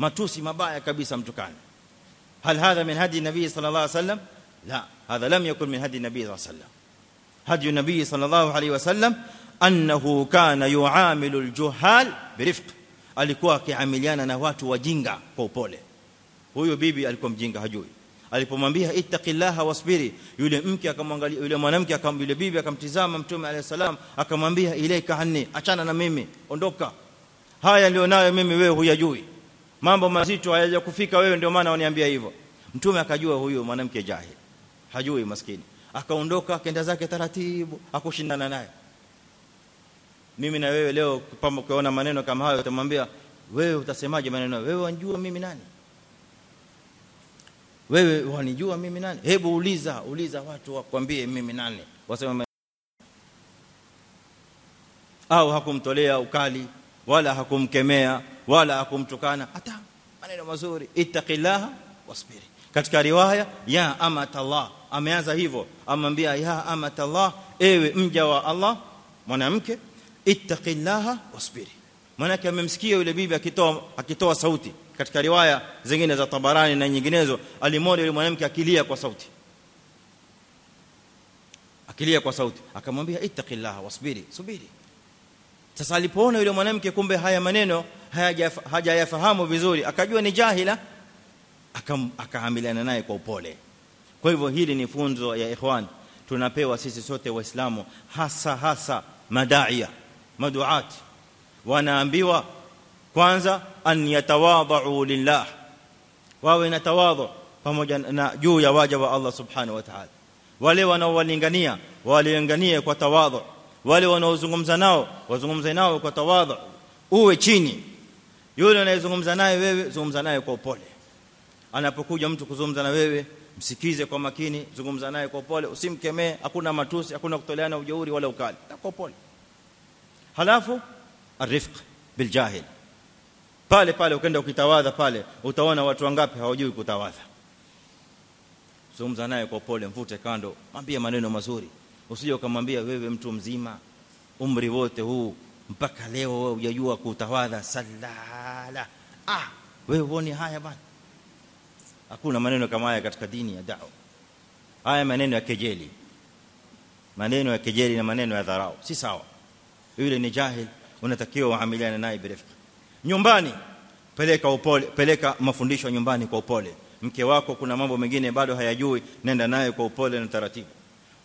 A: matusi mabaya kabisa mtukane hal hadha min hadi nabii sallallahu alaihi wasallam la hadha lam yakun min hadi nabii sallallahu alaihi wasallam hadi nabii sallallahu alaihi wasallam annahu kana yuamilu aljuhal birifq alikuwa akiamiliana na watu wajinga kwa upole huyo bibi alikuwa mjinga hajui alipomwambia ittaqillaha wasbiri yule mke akamwangalia yule mwanamke akam yule bibi akamtizama mtume alayhi salam akamwambia ilaika hanni achana na mimi ondoka haya ndio nayo mimi wewe huyajui mambo mazito hayaja kufika wewe ndio maana waniambia hivyo. Mtume akajua huyo mwanamke jahil hajui maskini. Akaondoka akaenda zake taratibu akushindana naye. Mimi na wewe leo kama ukiona maneno kama hayo utamwambia wewe utasemaje maneno wewe unjua mimi nani? Wewe wanijua mimi nani? Hebu uliza uliza watu wakwambie mimi nani. Wasema au hakumtolea ukali wala hakumkemea wala hakumtukana hata maneno mazuri. Ittaqillaha wasbiri. Katika riwaya ya amatallah. Ameanza hivyo. Amwambia ya amatallah ewe mja wa Allah mwanamke ittaqillaha wasbiri. Maana amemsikia yule bibi akitoa akitoa sauti. Katika riwaya zingine za Tabarani na nyinginezo alimwona yule mwanamke akilia kwa sauti. Akilia kwa sauti. Akamwambia ittaqillaha wasbiri. Subiri sasa alipoona yule mwanamke kumbe haya maneno hajayafahamu vizuri akajua ni jahila akaamiliana naye kwa upole kwa hivyo hili ni funzo ya ikhwan tunapewa sisi sote waislamu hasa hasa madaia maduat wanaambiwa kwanza an yatawadhu lillah wawe na tawadhu pamoja na juu ya waja wa Allah subhanahu wa ta'ala wale wanaowalingania walinganie kwa tawadhu wale wanaozungumza nao wazungumze nao kwa tawadhu. Uwe chini. Yule anayezungumza naye wewe zungumza naye kwa upole. Anapokuja mtu kuzungumza na wewe msikize kwa makini zungumza naye kwa upole usimkemee hakuna matusi hakuna kutoleana ujeuri wala ukali. Kwa upole. Halafu arifq biljahil. Pale pale ukenda ukitawadha pale utaona watu wangapi hawajui kutawadha. Zungumza naye kwa upole mvute kando mwambie maneno mazuri usije ukamwambia wewe mtu mzima umri wote huu mpaka leo wewe hujajua kutawadha sallala ah wewe uone haya bana hakuna maneno kama haya katika dini ya da'wa. Haya maneno ya kejeli. Maneno ya kejeli na maneno ya dharau. Si sawa. Yule ni jahil unatakiwa uamiliane naye birafiki nyumbani peleka upole peleka mafundisho nyumbani kwa upole. Mke wako kuna mambo mengine bado hayajui nenda naye kwa upole na taratibu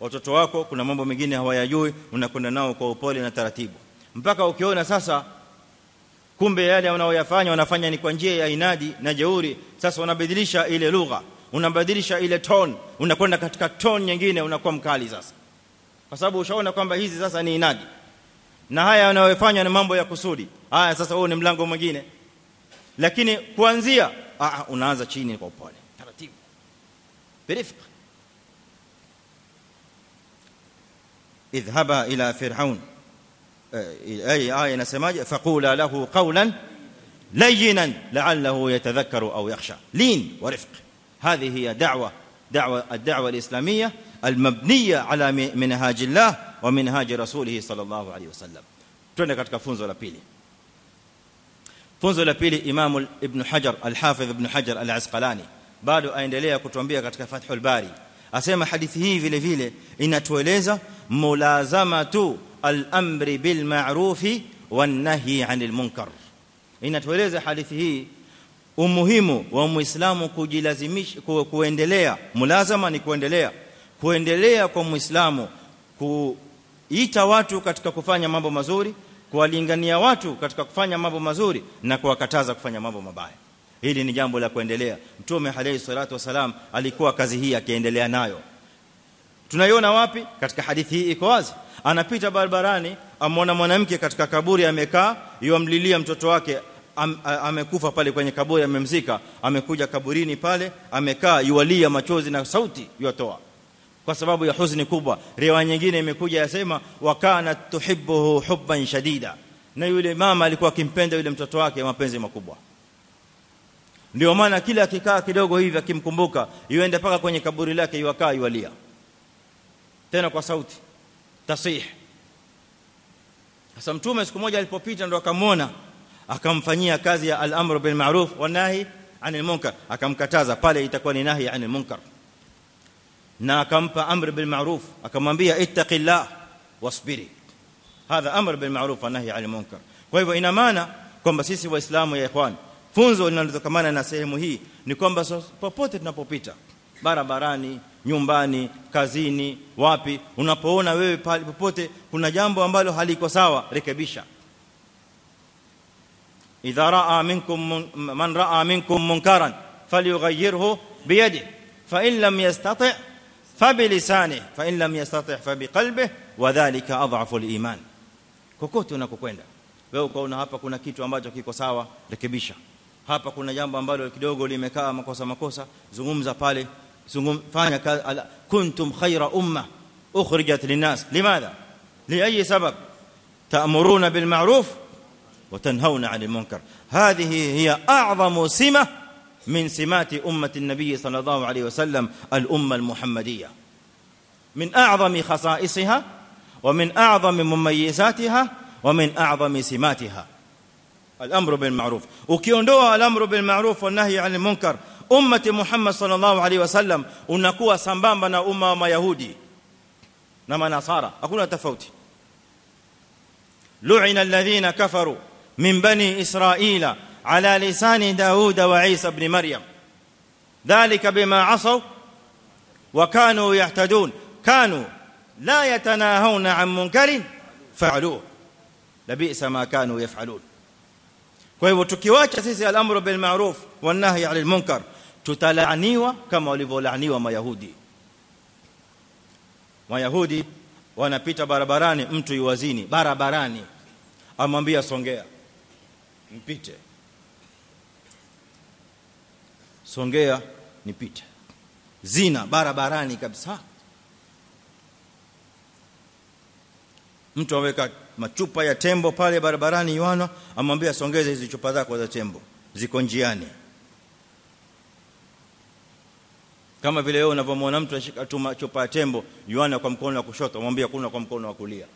A: watoto wako kuna mambo mengine hawayajui unakwenda nao kwa upole na taratibu. Mpaka ukiona sasa kumbe yale wanaoyafanya wanafanya ni kwa njia ya inadi na jeuri. Sasa wanabadilisha ile lugha unabadilisha ile tone unakwenda katika tone nyingine unakuwa mkali sasa. Kwa sababu ushaona kwamba hizi sasa ni inadi. Na haya wanayofanya ni mambo ya kusudi. Haya sasa huo ni mlango mwingine. Lakini kuanzia ah unaanza chini kwa upole. Taratibu. Birifq اذهبا إلى فرعون. أي اي نسمج فقولا له قولا لينا لعله يتذكر أو يخشى. لين ورفق. هذه هي دعوة دعوة الدعوة الإسلامية المبنية على منهاج الله ومنهاج رسوله صلى الله عليه وسلم. تونا ketika funzo la pili funzo إمام ابن حجر الحافظ ابن حجر العسقلاني. ibn hajar al-asqalani bado aendelea kutuambia katika fathul bari asema hadithi hii vile vile inatueleza mulazamatu al-amri bil ma'rufi wan nahyi 'anil munkar. Inatueleza hadithi hii umuhimu wa muislamu kujilazimisha kuendelea mulazama ni kuendelea kuendelea kwa muislamu kuita watu katika kufanya mambo mazuri kuwalingania watu katika kufanya mambo mazuri na kuwakataza kufanya mambo mabaya. Hili ni jambo la kuendelea. Mtume halayhi salatu wasalam alikuwa kazi hii akiendelea nayo tunaiona wapi? Katika hadithi hii iko wazi. Anapita barabarani amwona mwanamke katika kaburi amekaa yomlilia mtoto wake am, amekufa pale kwenye kaburi amemzika. Amekuja kaburini pale amekaa yualia machozi na sauti yotoa kwa sababu ya huzuni kubwa. Riwaya nyingine imekuja yasema wakana tuhibbuhu hubban shadida. Na yule mama alikuwa akimpenda yule mtoto wake mapenzi makubwa. Ndio maana kila akikaa kidogo hivi akimkumbuka yuende paka kwenye kaburi lake yuakaa yualia tena kwa sauti tasih. Sasa mtume siku moja alipopita ndo akamwona akamfanyia kazi ya al-amru bil ma'ruf wa nahi 'anil munkar akamkataza pale itakuwa ni nahi 'anil munkar. Na akampa amr bil ma'ruf akamwambia ittaqillah wasbiri. Hadha amr bil ma'ruf wa nahi 'anil munkar. Kwa hivyo ina maana kwamba sisi waislamu ya ikhwan funzo linalotokamana na sehemu hii ni kwamba popote tunapopita barabarani nyumbani kazini wapi unapoona wewe pale popote kuna jambo ambalo haliko sawa rekebisha. Idha raa minkum man raa minkum munkaran falyughayyirhu biyadi fa in lam yastati fa bi lisani fa in lam yastati fa bi fabiqalbi wadhālika adhafu al-iman kokote unakokwenda wewe ukaona hapa kuna kitu ambacho kiko sawa rekebisha. Hapa kuna jambo ambalo kidogo limekaa makosa makosa zungumza pale. زغم فانا كنتم خير أمة أخرجت للناس. لماذا؟ لأي سبب؟ تأمرون بالمعروف وتنهون عن المنكر. هذه هي أعظم سمة من سمات أمة النبي صلى الله عليه وسلم الأمة المحمدية. من أعظم خصائصها ومن أعظم مميزاتها ومن أعظم سماتها. الأمر بالمعروف. وكيوندوا الأمر بالمعروف والنهي عن المنكر ummati Muhammad sallallahu alaihi wasallam unakuwa sambamba na umma wa mayahudi na manasara hakuna tofauti lu'ina alladhina kafaru min bani israila على لسان داود وعيسى ابن مريم ذلك بما عصوا وكانوا يعتدون كانوا لا يتناهون عن منكر فعلوه لبئس ما كانوا يفعلون kwa hivyo tukiwacha sisi al-amru bil ma'ruf wan nahy 'anil munkar tutalaaniwa kama walivyolaaniwa mayahudi. Mayahudi wanapita barabarani mtu yuwazini barabarani. Amwambia songea. Mpite songea nipite. Zina barabarani kabisa. Mtu aweka machupa ya tembo pale barabarani yuana amwambia songeze hizo chupa zako za tembo. Ziko njiani kama vile wewe unavyomwona mtu anashika tu chupa ya tembo yuana kwa mkono wa kushoto mwambie kuna kwa mkono wa kulia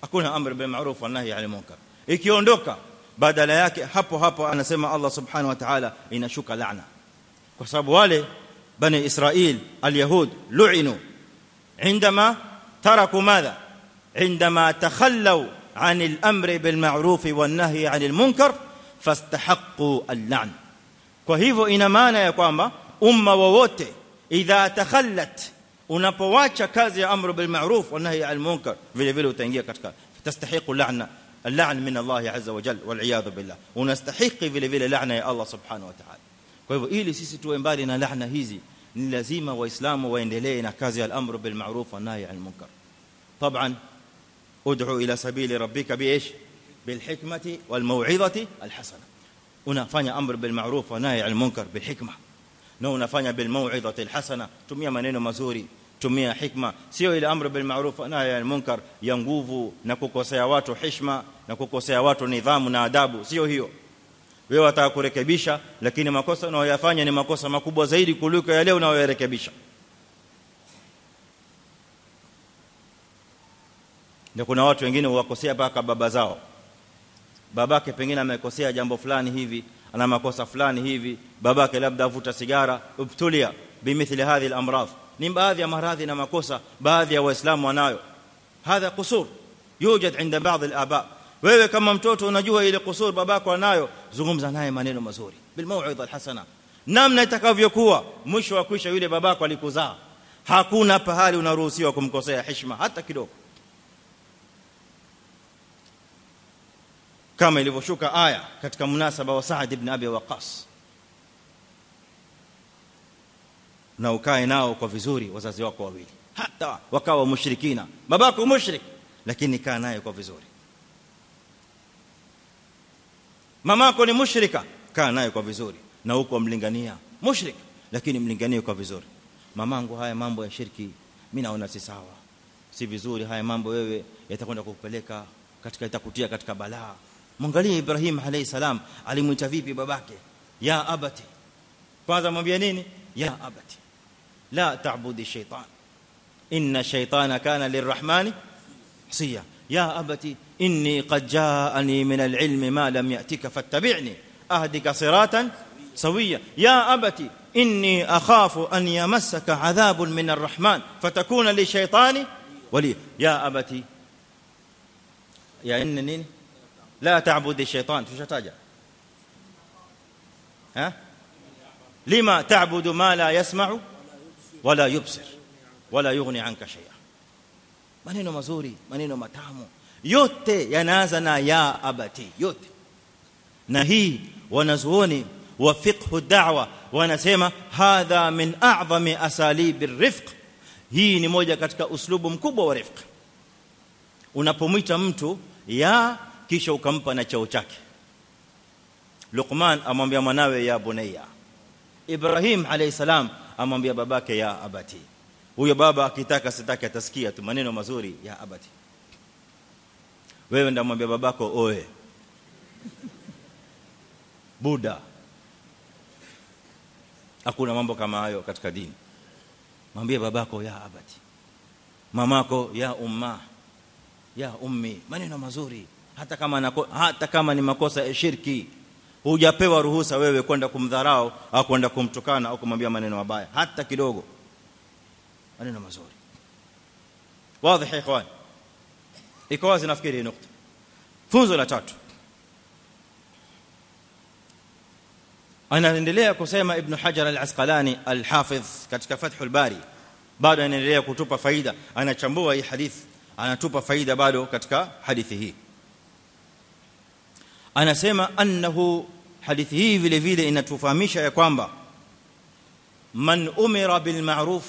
A: hakuna amri bil ma'ruf wa nahy 'anil munkar ikiondoka badala yake hapo hapo anasema Allah subhanahu wa ta'ala inashuka laana kwa sababu wale bani Israil al-yahud lu'inu عندما تركوا ماذا عندما تخلوا عن الامر بالمعروف والنهي عن المنكر فاستحقوا اللعن kwa hivyo ina maana ya kwamba umma wowote idha takhallat unapowacha kazi ya amru bil ma'ruf wa nahy al munkar vile vile utaingia katika tastahiqu la'na اللعن من الله عز وجل والعياذ بالله unastahiqi vile vile laana ya Allah subhanahu wa ta'ala kwa hivyo ili sisi tuwe mbali na laana hizi ni lazima waislamu waendelee na kazi ya al-amru bil ma'ruf wa nahy 'anil munkar طبعا ادعو إلى سبيل ربك بايش بالحكمه والموعظه الحسنه unafanya amr bil ma'ruf wa nahy 'anil munkar bil hikma na unafanya bil mau'izati al hasana. Tumia maneno mazuri. Tumia hikma. Sio ile amr bil ma'ruf wa nahy 'anil munkar ya nguvu na kukosea watu heshima na kukosea watu nidhamu na adabu. Sio hiyo. Wewe wataka kurekebisha lakini makosa unayoyafanya ni makosa makubwa zaidi kuliko yale unayoyarekebisha. Na kuna watu wengine huwakosea paka baba zao babake pengine amekosea jambo fulani hivi ana makosa fulani hivi babake labda avuta sigara ubtulia bimithli hadhi al-amrad ni baadhi ya maradhi na makosa baadhi ya waislamu wanayo hadha qusur yujad inda baadhi al-aba wewe kama mtoto unajua ile kusur babako anayo zungumza naye maneno mazuri bil mau'idha al-hasana namna itakavyokuwa mwisho wa kwisha yule babako alikuzaa hakuna pahali unaruhusiwa kumkosea heshima hata kidogo kama ilivyoshuka aya katika munasaba wa Saad ibn Abi Waqas. Na ukae nao kwa vizuri wazazi wako wawili. Hata wakawa mushrikina. Babako mushrik lakini kaa naye kwa vizuri. Mamako ni mushrika kaa naye kwa vizuri. Na huko mlingania mushrik lakini mlinganie kwa vizuri. Mamangu haya mambo ya shirki mimi naona si sawa. Si vizuri haya mambo wewe yatakwenda kukupeleka katika itakutia katika balaa mwangalie Ibrahim alayhi salam alimuita vipi babake ya abati kwanza mwambie nini ya abati la ta'budi shaytan inna shaytana kana lirrahmani siya ya abati inni qad ja'ani min al-ilmi ma lam ya'tika fattabi'ni ahdika siratan sawiya ya abati inni akhafu an yamassaka 'adhabun min ar-rahman fatakuna li shaytani wali ya abati ya inna nini لا تعبد الشيطان شو شتاجا ها لما تعبد ما لا يسمع ولا يبصر ولا يغني عنك شيئا maneno mazuri maneno matamu yote yanaanza na ya abati yote na hii wanazuoni wa fiqh da'wa wanasema hadha min a'zami asalib ar-rifq hii ni moja katika uslubu mkubwa wa rifq unapomwita mtu ya kisha ukampa na chao chake. Luqman amwambia mwanawe ya bunayya Ibrahim alayhi salam amwambia babake ya abati. Huyo baba akitaka sitaki atasikia tu maneno mazuri ya abati. Wewe ndio mwambia babako oe buda hakuna mambo kama hayo katika dini. Mwambie babako ya abati. Mamako ya umma ya ummi maneno mazuri hata kama nako, hata kama ni makosa ya shirki hujapewa ruhusa wewe kwenda kumdharau au kwenda kumtukana au kumwambia maneno mabaya hata kidogo. Maneno mazuri. Wazi ikhwan. Iko wazi nafikiri hii nukta. Funzo la tatu. Anaendelea kusema ibn hajar al-asqalani al-hafiz katika fathul bari. Bado anaendelea kutupa faida. Anachambua hii hadithi anatupa faida bado katika hadithi hii anasema annahu hadithi hii vile vile inatufahamisha ya kwamba man umira bil ma'ruf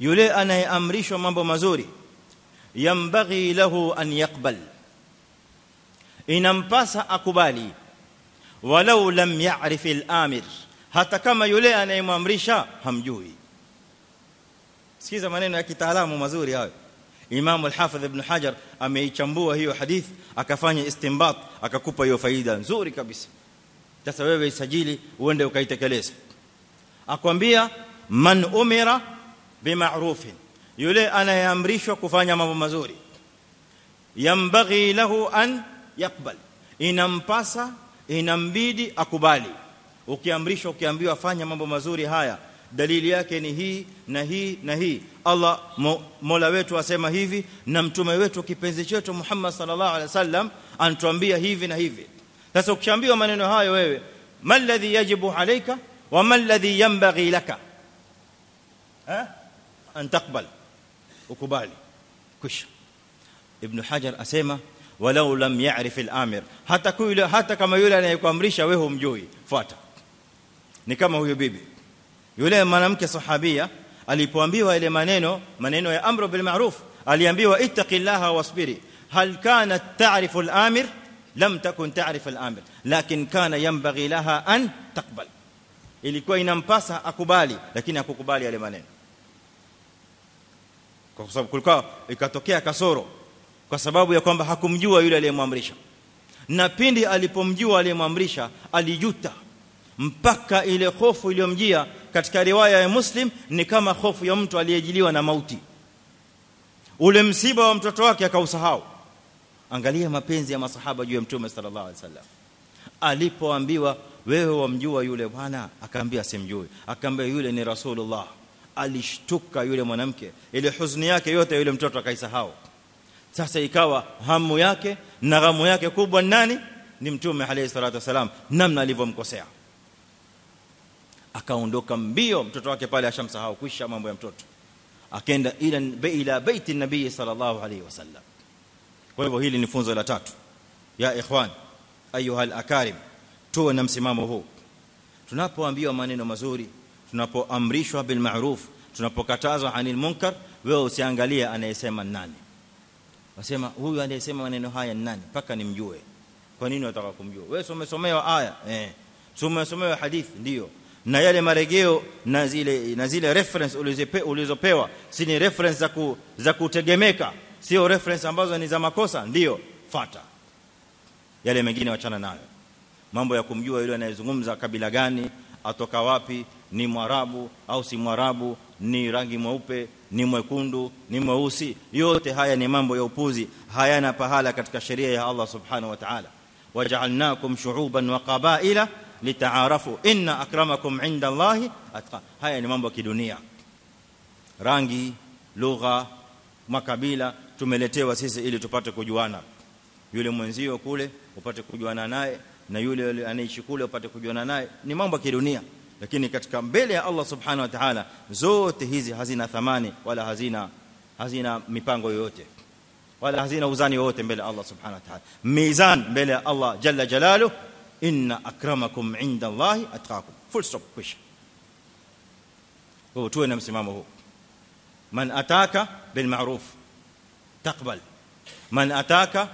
A: yule anayeamrishwa mambo mazuri yambaghi lahu an yaqbal inampasa akubali walau lam ya'rif al-amir hata kama yule anayemwamrisha hamjui sikiza maneno ya kitaalamu mazuri hayo Imam al-Hafidh Ibn Hajar ameichambua hiyo hadith akafanya istinbat akakupa hiyo faida nzuri kabisa. Sasa wewe isajili uende ukaitekeleze. Akwambia man umira bima'rufin yule anayeamrishwa kufanya mambo mazuri yambaghi lahu an yaqbal inampasa inambidi akubali. Ukiamrishwa ukiambiwa fanya mambo mazuri haya dalili yake ni hii na hii na hii Allah Mola wetu asema hivi na mtume wetu kipenzi chetu Muhammad sallallahu alaihi wasallam anatuambia hivi na hivi sasa ukiambiwa maneno hayo wewe mal ladhi yajibu alayka wa mal ladhi yanbaghi laka eh an taqbal ukubali kisha ibn hajar asema walau lam ya'rif al-amir hata kule hata kama yule anayekuamrisha wewe humjui fuata ni kama huyo bibi yule mwanamke sahabia alipoambiwa ile maneno maneno ya amru bil ma'ruf aliambiwa ittaqillaha wasbiri hal kanat ta'rifu al-amir lam takun ta'rif al-amir lakin kana yanbaghi laha an taqbal ilikuwa inampasa akubali lakini hakukubali yale maneno kwa sababu kulikuwa ikatokea kasoro kwa sababu ya kwamba hakumjua yule aliyemwamrisha na pindi alipomjua aliyemwamrisha alijuta mpaka ile hofu iliyomjia katika riwaya ya Muslim ni kama hofu ya mtu aliyejiliwa na mauti. Ule msiba wa mtoto wake akausahau. Angalia mapenzi ya masahaba juu ya mtume sallallahu alaihi wasallam. Alipoambiwa wewe wamjua yule bwana? Akaambia simjui. Akaambia yule ni rasulullah. Alishtuka yule mwanamke ile huzuni yake yote yule mtoto akaisahau. Sasa ikawa hamu yake na ghamu yake kubwa nani? Ni mtume alayhi salatu wasalam namna alivyomkosea akaondoka mbio mtoto wake pale ashamsahau kuisha mambo ya mtoto akaenda ila ila baiti nabii sallallahu alayhi wasallam kwa hivyo hili ni funzo la tatu ya ikhwan ayuha al-akarim tuwe na msimamo huu tunapoambiwa maneno mazuri tunapoamrishwa bil ma'ruf tunapokatazwa anil munkar wewe usiangalie anayesema nani wasema huyu anayesema maneno haya ni nani mpaka nimjue kwa nini unataka kumjua wewe umesomewa aya eh umesomewa hadithi ndio na yale marejeo na zile na zile reference ulizopewa. Si ni reference za ku, za kutegemeka. Sio reference ambazo ni za makosa. Ndio fata yale mengine wachana nayo. Mambo ya kumjua yule anayezungumza kabila gani atoka wapi ni mwarabu au si mwarabu ni rangi mweupe ni mwekundu ni mweusi. Yote haya ni mambo ya upuzi. Hayana pahala katika sheria ya Allah subhanahu wa ta'ala. Waja'alnakum shu'uban wa qabaila litaarafu inna akramakum 'inda Allahi atqa. Haya ni mambo ya kidunia. Rangi lugha makabila tumeletewa sisi ili tupate kujuana. Yule mwenzio kule upate kujuana naye na yule anaishi kule upate kujuana naye. Ni mambo ya kidunia. Lakini katika mbele ya Allah subhanahu wa ta'ala zote hizi hazina thamani wala hazina hazina mipango yoyote. Wala hazina uzani wote mbele ya Allah subhanahu wa ta'ala. Mizan mbele ya Allah jalla jalalu inna akramakum inda Allah atqakum full stop kwisha kwa tuwe na msimamo huu man ataka bil ma'ruf taqbal man ataka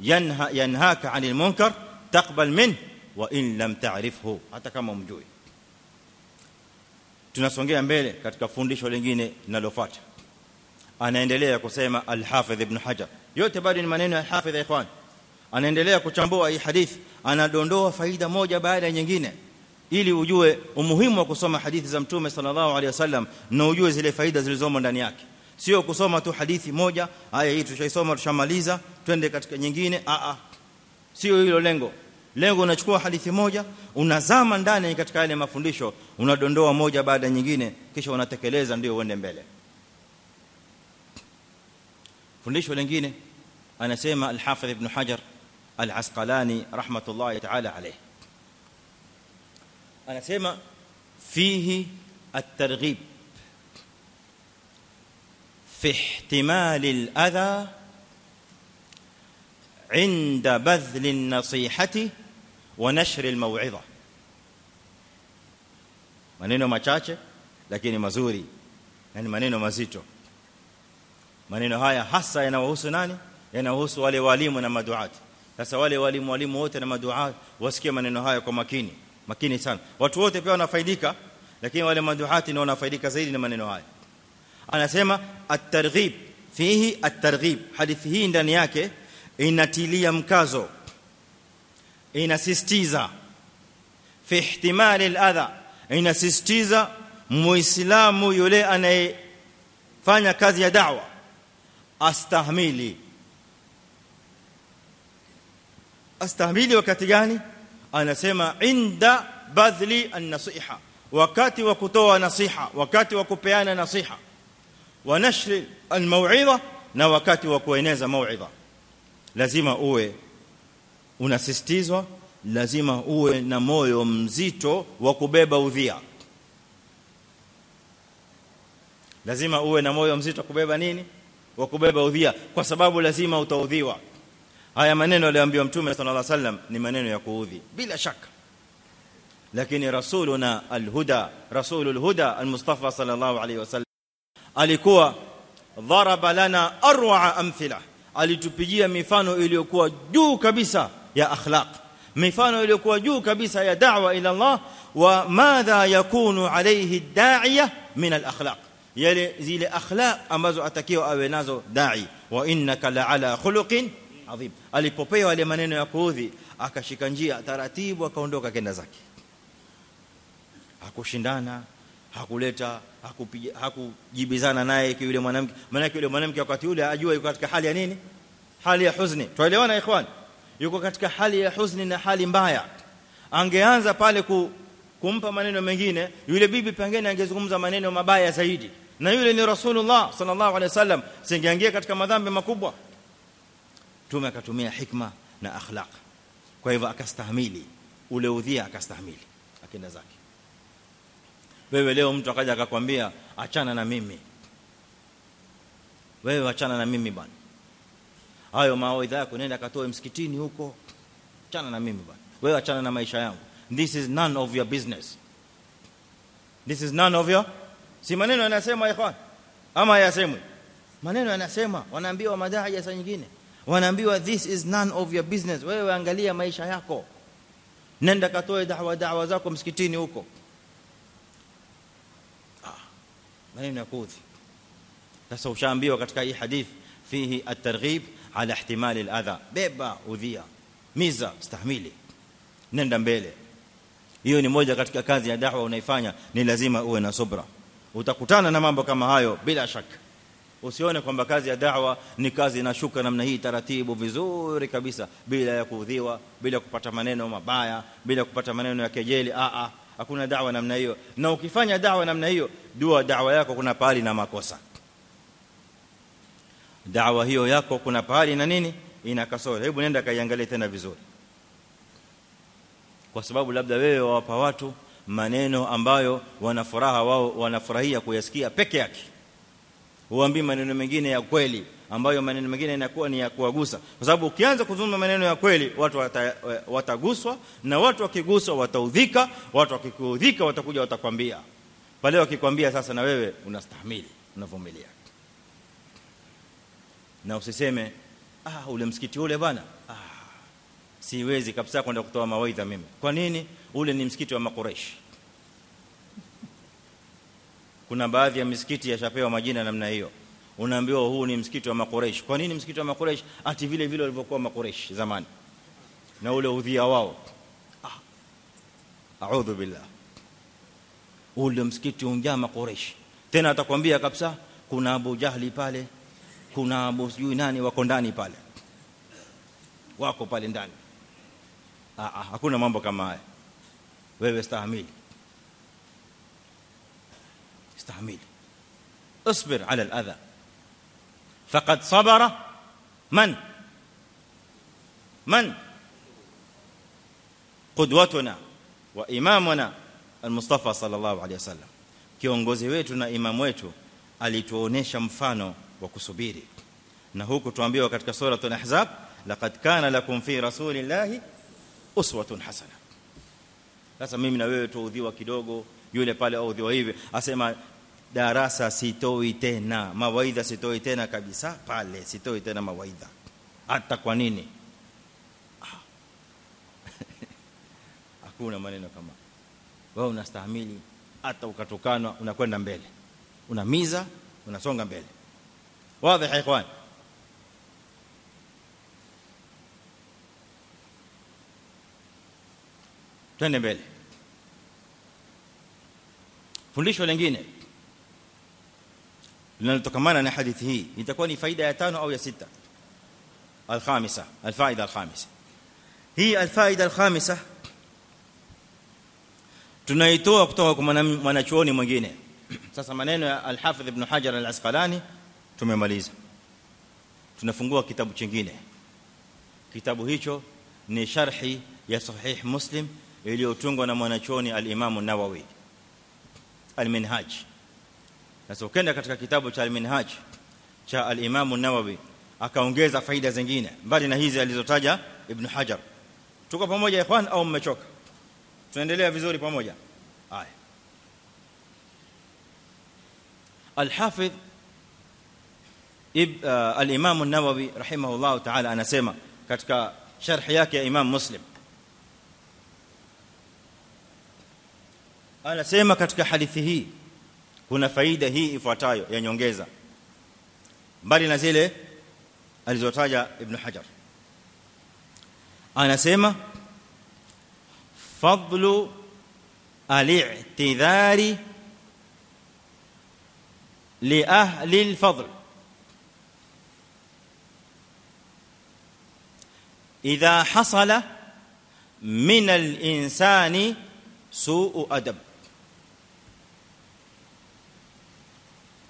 A: yanha yanhaka 'anil munkar taqbal min wa in lam ta'rifhu hata kama umjui tunasongea mbele katika fundisho lingine linalofuata anaendelea kusema al-Hafidh Ibn Hajar yote bado ni maneno ya al-Hafidh ikhwan anaendelea kuchambua hii hadithi anadondoa faida moja baada ya nyingine ili ujue umuhimu wa kusoma hadithi za mtume sallallahu alaihi wasallam na ujue zile faida zilizomo ndani yake. Sio kusoma tu hadithi moja haya hii tushaisoma tushamaliza twende katika nyingine a a. Sio hilo lengo. Lengo unachukua hadithi moja unazama ndani katika yale mafundisho unadondoa moja baada ya nyingine kisha unatekeleza ndio uende mbele. Fundisho lingine anasema al-Hafidh Ibn Hajar al-Asqalani rahmatullahi ta'ala alayh anasema fihi at-targhib في احتمال الاذى inda badhli an-nasihati wa nashri al-maw'idha maneno machache lakini mazuri yani maneno mazito maneno haya hasa yanawahusu nani yanawahusu wale walimu na maduati sasa wale walimu walimu wote na maduati wasikie maneno haya kwa makini makini sana watu wote pia wanafaidika lakini wale maduati ndio wanafaidika zaidi na maneno haya anasema at-targhib fihi at-targhib hadithi hii ndani yake inatilia mkazo inasisitiza fi ihtimali al-adha inasisitiza muislamu yule anayefanya kazi ya da'wa astahmili astahmili wakati gani? Anasema inda badhli an-nasiha. Wakati wa kutoa nasiha wakati wa kupeana nasiha. Wa nashri al-mau'idha na wakati wa kueneza mau'idha lazima uwe unasisitizwa lazima uwe na moyo mzito wa kubeba udhia. Lazima uwe na moyo mzito kubeba nini? Wa kubeba udhia. Kwa sababu lazima utaudhiwa haya maneno aliyoambiwa mtume sallallahu alaihi wasallam ni maneno ya kuudhi bila shaka lakini rasuluna alhuda rasulul huda almustafa sallallahu alaihi wasallam alikuwa dharaba lana arwa amthila alitupigia mifano iliyokuwa juu kabisa ya akhlaq mifano iliyokuwa juu kabisa ya da'wa ila Allah wa madha yakunu alayhi ad-da'iya min al-akhlaq yale zile akhlaq ambazo atakiwa awe nazo da'i wa innaka la'ala khuluqin adhim alipopewa ile maneno ya kuudhi akashika njia taratibu akaondoka kenda zake. Hakushindana hakuleta hakujibizana naye yule mwanamke. Maana yule mwanamke wakati ule ajua yuko katika hali ya nini? Hali ya huzuni tuelewana ikhwan? Yuko katika hali ya huzuni na hali mbaya. Angeanza pale ku, kumpa maneno mengine yule bibi pengine angezungumza maneno mabaya zaidi. Na yule ni rasulullah sallallahu alaihi wasallam. Singeangia katika madhambi makubwa tume akatumia hikma na akhlaq. Kwa hivyo akastahimili. Ule udhia akastahimili. Akenda zake. Wewe leo mtu akaja akakwambia achana na mimi. Wewe achana na mimi bwana. Hayo mawaidha yako nenda katoe msikitini huko. Achana na mimi bwana. Wewe achana na maisha yangu. This is none of your business. This is none of your si maneno yanasema ikhwan? Ama yasemwe maneno yanasema. Wanaambiwa madai ya saa nyingine wanaambiwa this is none of your business. Wewe angalia maisha yako. Nenda katoe da'wa da'wa zako msikitini huko. Ah maneno ya kuudhi. Sasa ushaambiwa katika hii hadith fihi at-targhib ala ihtimal al-adha. Beba udhia miza stahimili. Nenda mbele. Hiyo ni moja katika kazi ya da'wa unaifanya ni lazima uwe na subra. Utakutana na mambo kama hayo bila shaka usione kwamba kazi ya da'wa ni kazi inashuka namna hii taratibu vizuri kabisa bila ya kuudhiwa bila kupata maneno mabaya bila kupata maneno ya kejeli. A a hakuna da'wa namna hiyo. Na ukifanya da'wa namna hiyo dua da'wa yako kuna pahali na makosa. Da'wa hiyo yako kuna pahali na nini? Ina kasoro. Hebu nenda kaiangalie tena vizuri. Kwa sababu labda wewe wawapa watu maneno ambayo wanafuraha wao wanafurahia kuyasikia peke yake huambii maneno mengine ya kweli ambayo maneno mengine yanakuwa ni ya kuwagusa. Kwa sababu ukianza kuzungumza maneno ya kweli watu wata, wataguswa na watu wakiguswa wataudhika watu wakikuudhika watakuja watakwambia. Pale wakikwambia sasa na wewe unastahimili unavumilia. Na usiseme ah ule msikiti ule bwana. Ah siwezi kabisa kwenda kutoa mawaidha mimi. Kwa nini? Ule ni msikiti wa makureish kuna baadhi ya misikiti yashapewa majina namna hiyo. Unaambiwa huu ni msikiti wa makureish kwa nini msikiti wa makureish ati vile vile walivyokuwa makureish zamani. Na ule udhia wao. Ah a'udhu billah. Ule msikiti unjaa makureish tena atakwambia kabisa kuna Abu Jahli pale kuna Abu sijui nani wako ndani pale. Wako pale ndani. Ah ah hakuna mambo kama haya. Wewe stahimili استحمل اصبر على الاذى فقد صبر من من قدوتنا وامامنا المصطفى صلى الله عليه وسلم kiongozi wetu na imamu wetu alituonesha mfano wa kusubiri na huku tuambiwa katika sura al-ahzab laqad kana lakum fi rasulillahi uswatun hasana sasa mimi na wewe tuudhiwa kidogo yule pale audhiwa hivi asema darasa sitoi tena. Mawaidha sitoi tena kabisa. Pale sitoi tena mawaidha. Hata kwa nini? Hakuna maneno kama. Wewe unastahimili hata ukatokana unakwenda mbele. Unamiza unasonga mbele. Wazi haikwan twende mbele. Fundisho lingine linalotokamana na hadithi hii itakuwa ni faida ya tano au ya sita الخامسه الفائده الخامسه هي الفائده الخامسه tunaitoa kutoka kwa mwanachuoni mwingine sasa maneno ya al-Hafidh Ibn Hajar al-Asqalani tumemaliza tunafungua kitabu kingine kitabu hicho ni sharhi ya sahih Muslim iliyotungwa na mwanachuoni al-Imam an-Nawawi al-Minhaj sasa ukenda katika kitabu cha al-Minhaj cha al-Imam an-Nawawi akaongeza faida zingine mbali na hizi alizotaja Ibn Hajar. Tuko pamoja ikhwan au mmechoka? Tunaendelea vizuri pamoja? Haya. al-Hafidh al-Imam an-Nawawi rahimahullah ta'ala anasema katika sharh yake ya Imam Muslim. Anasema katika hadithi hii kuna faida hii ifuatayo ya nyongeza mbali na zile alizotaja Ibn Hajar anasema fadlu al-i'tidhari li ahli al-fadl idha hasala min al-insani su'u adab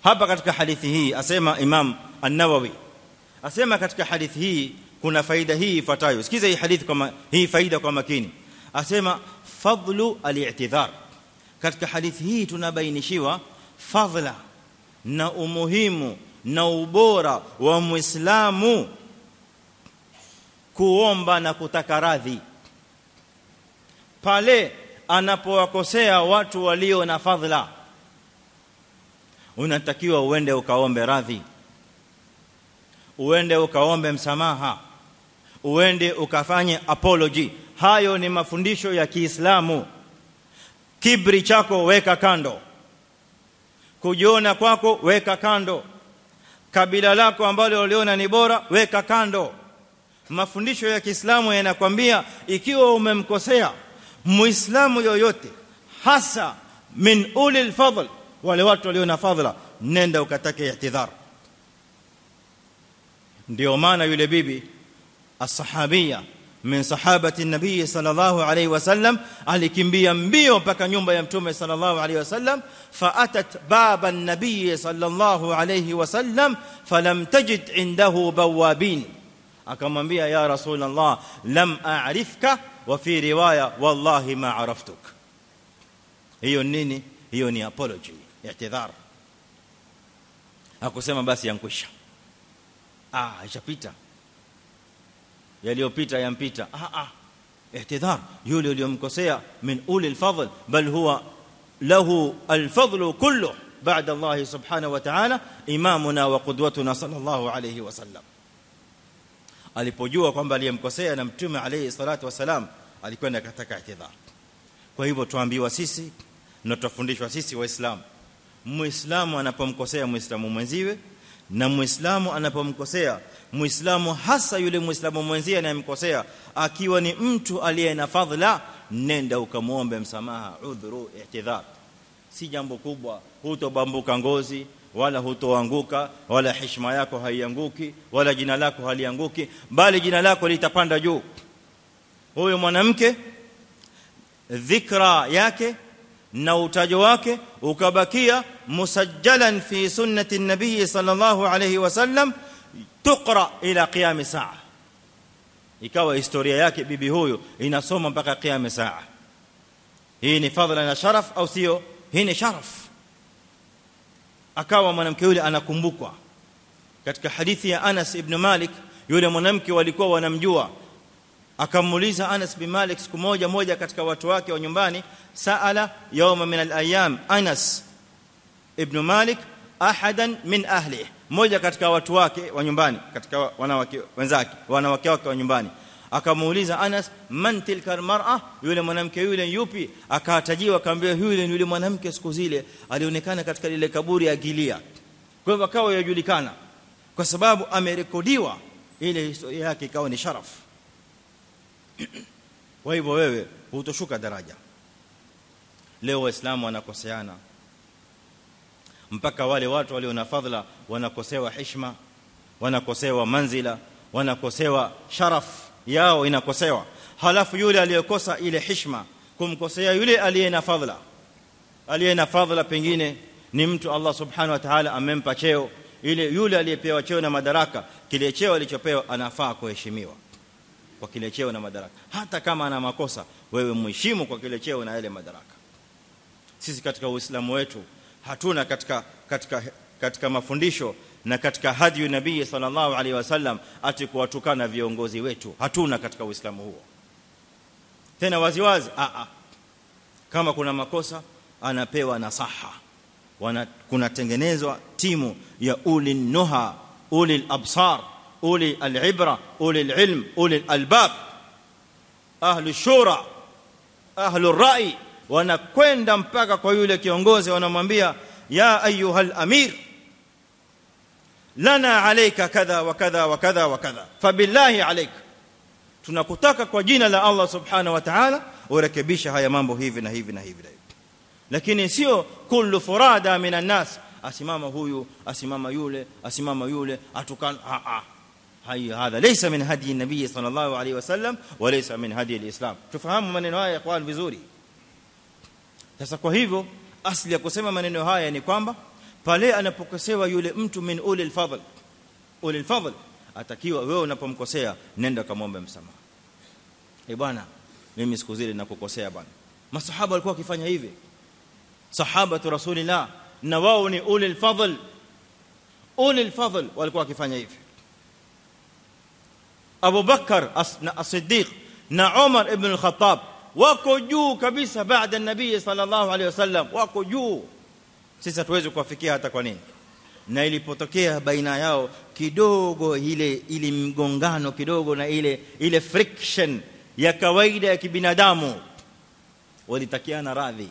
A: hapa katika hadithi hii asema Imam An-Nawawi asema katika hadithi hii kuna faida hii ifuatayo. Sikiza hii hadithi kama hii faida kwa makini. Asema fadlu al-i'tidhar. Katika hadithi hii tunabainishiwa fadhila na umuhimu na ubora wa muislamu kuomba na kutaka radhi. Pale anapowakosea watu walio na fadhila unatakiwa uende ukaombe radhi. Uende ukaombe msamaha. Uende ukafanye apology. Hayo ni mafundisho ya Kiislamu. Kibri chako weka kando. Kujiona kwako weka kando. Kabila lako ambalo uliona ni bora weka kando. Mafundisho ya Kiislamu yanakwambia ikiwa umemkosea muislamu yoyote hasa min ulil fadl wale watu walio na fadhila nenda ukatake i'tidhar ndio maana yule bibi as-sahabia min sahabati an-nabii sallallahu alayhi wasallam alikimbia mbio mpaka nyumba ya mtume sallallahu alayhi wasallam faatat baba an-nabii sallallahu alayhi wasallam falam tajid indahu bawabin akamwambia ya rasulullah lam a'rifka wa fi riwaya wallahi ma araftuk hiyo nini hiyo ni apology i'tidhar akusema basi yankwisha ah ishapita yaliyopita yampita ah ah i'tidhar yule uliyomkosea min ulil fadl bal huwa lahu alfadl kullu بعد الله سبحانه وتعالى امامنا وقدوتنا صلى الله عليه وسلم alipojua kwamba aliyemkosea na mtume alayhi salatu wasalam alikwenda kataka i'tidhar kwa hivyo tuambiwa sisi na tutafundishwa sisi waislamu muislamu anapomkosea muislamu mwenziwe na muislamu anapomkosea muislamu hasa yule muislamu mwenzie anayemkosea akiwa ni mtu aliye na fadhila nenda ukamwombe msamaha udhuru i'tidhar si jambo kubwa hutobambuka ngozi wala hutoanguka wala heshima yako haianguki wala jina lako halianguki bali jina lako litapanda juu. Huyo mwanamke dhikra yake na utajo wake ukabakia musajjalan fi sunnati an-nabiy sallallahu alayhi wasallam tuqra ila qiyam saa ikawa historia yake bibi huyo inasoma mpaka qiyam saa hii ni fadhila na sharaf au sio hii ni sharaf akawa mwanamke yule anakumbukwa katika hadithi ya Anas ibn Malik yule mwanamke walikuwa wanamjua akamuuliza Anas bin Malik siku moja moja katika watu wake wa nyumbani saala yawma min al-ayyam Anas ibn Malik ahadan min ahli moja katika watu wake wa nyumbani katika wanawake wenzake wanawake wake wa nyumbani. Akamuuliza Anas man tilka almar'a yule mwanamke yule yupi? Akatajiwa akamwambia yule yule mwanamke siku zile alionekana katika lile kaburi ya Gilia kwa hivyo akawa yajulikana kwa sababu amerekodiwa ile historia yake ikawa ni sharafu kwa hivyo wewe hutoshuka daraja. Leo waislamu wanakoseana. Mpaka wale watu walio na fadhila wanakosewa heshima wanakosewa manzila wanakosewa sharaf yao inakosewa. Halafu yule aliyekosa ile heshima kumkosea yule aliye na fadhila. Aliye na fadhila pengine ni mtu Allah subhanahu wa ta'ala amempa cheo. Ile yule aliyepewa cheo na madaraka kile cheo alichopewa anafaa kuheshimiwa kwa kile cheo na madaraka. Hata kama ana makosa wewe mheshimu kwa kile cheo na ile madaraka. Sisi katika uislamu wetu hatuna katika katika katika mafundisho na katika hadi nabii sallallahu alaihi wasallam ati kuwatukana viongozi wetu. Hatuna katika uislamu huo. Tena waziwazi a a. Kama kuna makosa anapewa nasaha. Wana kunatengenezwa timu ya ulin ulil absar uli alibra uli alilm uli albab ahlu shura ahlu rai wanakwenda mpaka kwa yule kiongozi wanamwambia ya ayuha amir lana alayka kadha wa kadha wa kadha wa kadha fabillahi alayk tunakutaka kwa jina la Allah subhanahu wa ta'ala urekebisha haya mambo hivi na hivi na hivi lakini sio kullu furada minan nas asimama huyu asimama yule asimama yule atukana a a hai hadha laysa min hadi nabii sallallahu alayhi wasallam wa laysa min hadi alislam tufahamu maneno haya ya Qur'an vizuri sasa kwa hivyo asli ya kusema maneno haya ni kwamba pale anapokosewa yule mtu min uli alfadl uli alfadl atakiwa wewe unapomkosea nenda kamwombe msamaha eh bwana mimi siku zile nakukosea bwana masahaba walikuwa wakifanya hivi sahaba tu rasulillah na wao ni uli alfadl uli alfadl walikuwa wakifanya hivi Abu Bakar as-Siddiq na Umar ibn al-Khattab wako juu kabisa baada ya nabii sallallahu alaihi wasallam wako juu sisi hatuwezi kuwafikia hata kwa nini na ilipotokea baina yao kidogo ile ile mgongano kidogo na ile ile friction ya kawaida ya kibinadamu walitakiana radhi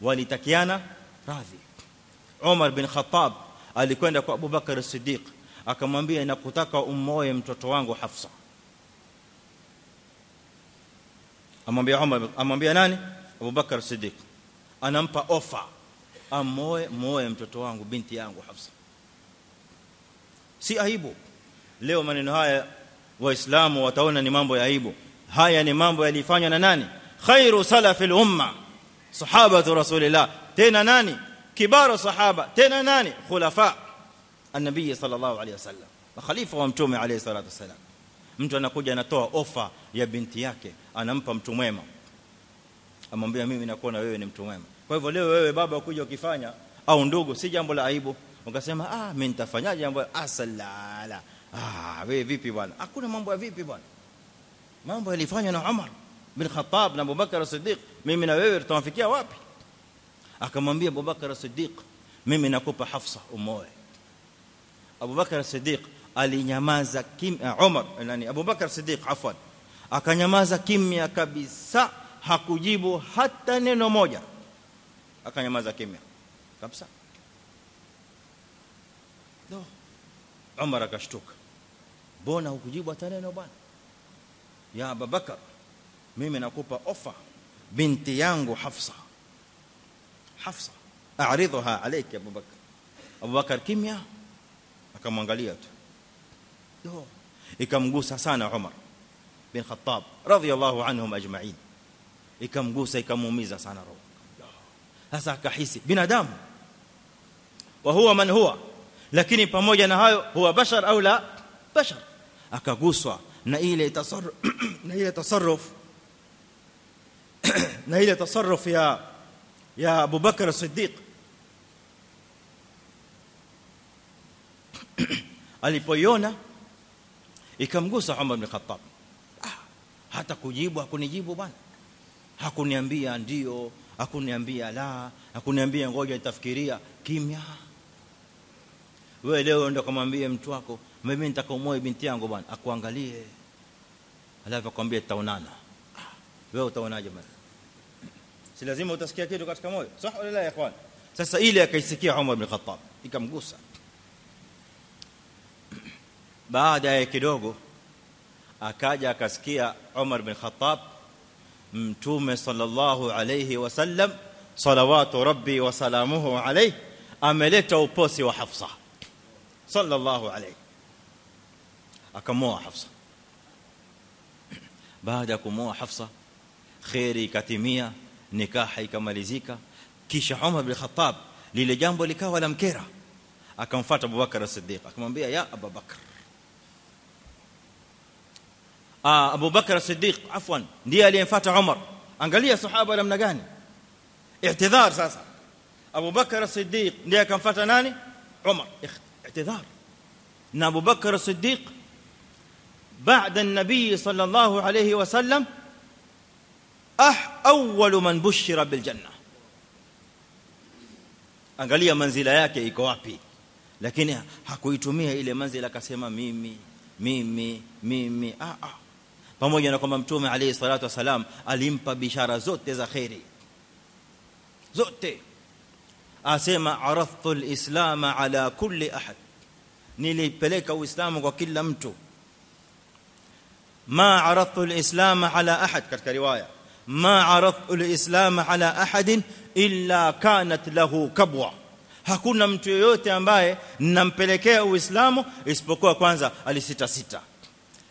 A: walitakiana radhi Umar bin Khattab alikwenda kwa Abu Bakar as-Siddiq akamwambia nakutaka umoe mtoto wangu Hafsa. Amwambia Umar amwambia nani? Abubakar Siddiq. Anampa ofa amoe moe mtoto wangu binti yangu Hafsa. Si aibu. Leo maneno haya waislamu wataona ni mambo ya aibu. Haya ni mambo yalifanywa na nani? Khairu salafil umma sahabatu rasulillah. Tena nani? Kibaru sahaba. Tena nani? Khulafa an-nabiy sallallahu alayhi wasallam khalifa wa mtume alayhi salatu wasallam mtu anakuja anatoa ofa ya binti yake anampa mtu mwema. Amwambia mimi nakuwa nakuona wewe ni mtu mwema. Kwa hivyo leo wewe baba ukija ukifanya au ndugu si jambo la aibu. Ukasema ah mimi nitafanyaje jambo? Asalala. Ah wewe vipi bwana? Hakuna mambo ya vipi bwana. Mambo yalifanywa na Umar bin Khattab na Abu Bakar Siddiq mimi na wewe tutawafikia wapi? Akamwambia Abu Bakar Siddiq mimi nakupa Hafsa umoe Abu Bakar Siddiq alinyamaza kimya Umar nani? Abu Bakar Siddiq afwan. Akanyamaza kimya kabisa hakujibu hata neno moja. Akanyamaza kimya kabisa. No. Umar akashtuka. Mbona hukujibu hata neno bwana? Ya Abu Bakar mimi nakupa ofa binti yangu Hafsa. Hafsa a'ridha alayka Abu Bakar. Abu Bakar kimya akamwangalia tu yo ikamgusa sana Umar bin Khattab radhiyallahu anhum ajma'in ikamgusa ikamuumiza sana roho sasa akahisi binadamu wa huwa man huwa lakini pamoja na hayo huwa bashar au la bashar akaguswa na ile tasarruf na ile tasarruf na ile tasarruf ya ya Abu Bakar as-Siddiq alipoiona ikamgusa Umar bin Khattab. Ah, hata kujibu hakunijibu bwana. Hakuniambia ndio hakuniambia la hakuniambia ngoja nitafikiria. Kimya. Wewe leo ndio kumwambia mtu wako mimi nitakaomoe binti yangu bwana akuangalie. Alafu akwambia tutaonana. Wewe utaonaje bwana? Si lazima utasikia kitu katika moyo. Sawa wala la ikhwan. Sasa ile akaisikia Umar bin Khattab ikamgusa baada ya kidogo akaja akasikia Umar bin Khattab mtume sallallahu alayhi wasallam salawatu rabbi wa salamuhu alayhi ameleta uposi wa Hafsa sallallahu alayhi akamoa Hafsa baada ya kumoa Hafsa khairi ikatimia nikaha ikamalizika kisha Umar bin Khattab lile jambo likawa la mkera akamfuata Abubakar as-Siddiq akamwambia ya Abubakar ah Abubakar as-Siddiq afwan ndiye aliyemfuata Umar angalia sahaba namna gani i'tidhar sasa Abubakar as-Siddiq ndiye akamfuata nani Umar i'tidhar na Abubakar as-Siddiq بعد النبي صلى الله عليه وسلم أح أول من بشر بالجنة angalia manzila yake iko wapi lakini hakuitumia ile manzila akasema mimi mimi mimi ah ah pamoja na kwamba mtume alayhi salatu wasalam alimpa bishara zote za khairi zote asema araftu alislam ala kulli ahad nilipeleka uislamu kwa kila mtu ما عرضت الاسلام على احد katika riwaya ما عرضت الاسلام على احد الا كانت له كبوه hakuna mtu yoyote ambaye ninampelekea uislamu isipokuwa kwanza alisita sita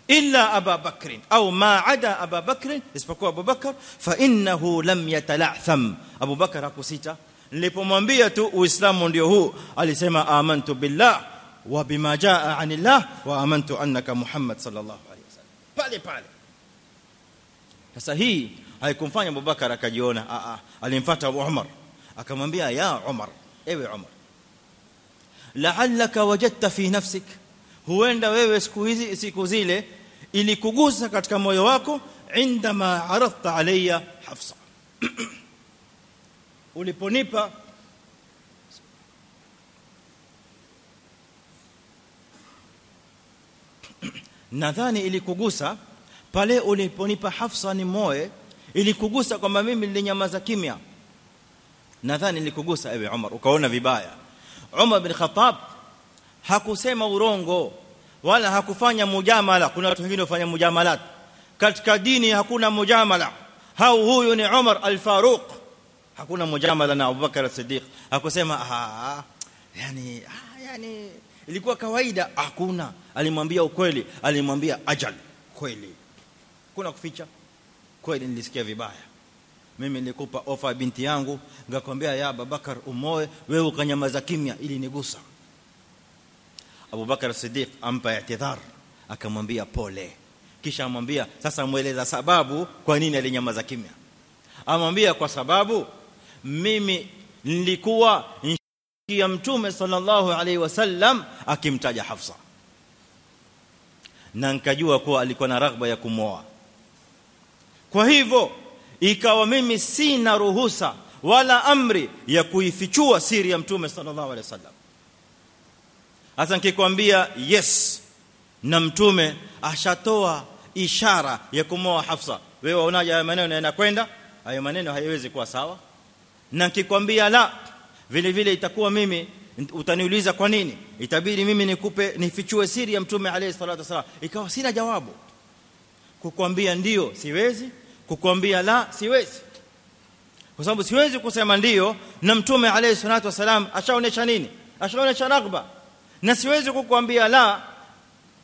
A: illa aba bakr au ma ada aba bakr isipokuwa abu bakr fa innahu lam yatala'tham abu bakr hakusita nilipomwambia tu uislamu ndio huu alisema amantu billah wa bima jaa anillah wa amantu annaka muhammad sallallahu alaihi wasallam pale pale sasa hii haikumfanya Abubakar akajiona a a alimfuata Umar akamwambia ya Umar ewe Umar la'allaka wajadta fi nafsik huenda wewe siku hizi siku zile ilikugusa katika moyo wako indama aradta alayya hafsa. Uliponipa nadhani ilikugusa pale uliponipa Hafsa ni moe ilikugusa kwamba mimi nilinyamaza kimya. Nadhani ilikugusa ewe Umar ukaona vibaya. Umar bin Khattab hakusema urongo wala hakufanya mujamala. Kuna watu wengine wafanya mujamalat. Katika dini hakuna mujamala. Hau huyu ni Umar al-Faruq. Hakuna mujamala na Abubakar as-Siddiq. Hakusema ah yani ah, yani ilikuwa kawaida. Hakuna. Alimwambia ukweli. Alimwambia ajal kweli. Kuna kuficha? Kweli nilisikia vibaya. Mimi nilikupa ofa binti yangu. Ngakwambia ya Abubakar umoe. Wewe ukanyamaza kimya ili nigusa Abubakar Siddiq ampa i'tidhar akamwambia pole. Kisha amwambia sasa mueleza sababu kwa nini alinyamaza kimya. Amwambia kwa sababu mimi nilikuwa ya mtume sallallahu alaihi wasallam akimtaja Hafsa. Na nikajua kuwa alikuwa na raghba ya kumoa kwa hivyo ikawa mimi sina ruhusa wala amri ya kuifichua siri ya mtume sallallahu alaihi wasallam hasa nikikwambia yes na mtume ashatoa ishara ya kumoa Hafsa. Wewe unaje haya maneno yanakwenda? Hayo maneno hayawezi kuwa sawa. Na nikikwambia la vile vile itakuwa mimi utaniuliza kwa nini? Itabidi mimi nikupe nifichue siri ya mtume alayhi salatu wasallam ikawa sina jawabu. Kukwambia ndio siwezi. Kukwambia la siwezi. Kwa sababu siwezi kusema ndio na mtume alayhi salatu wasallam ashaonesha nini? Ashaonesha raghba na siwezi kukuambia la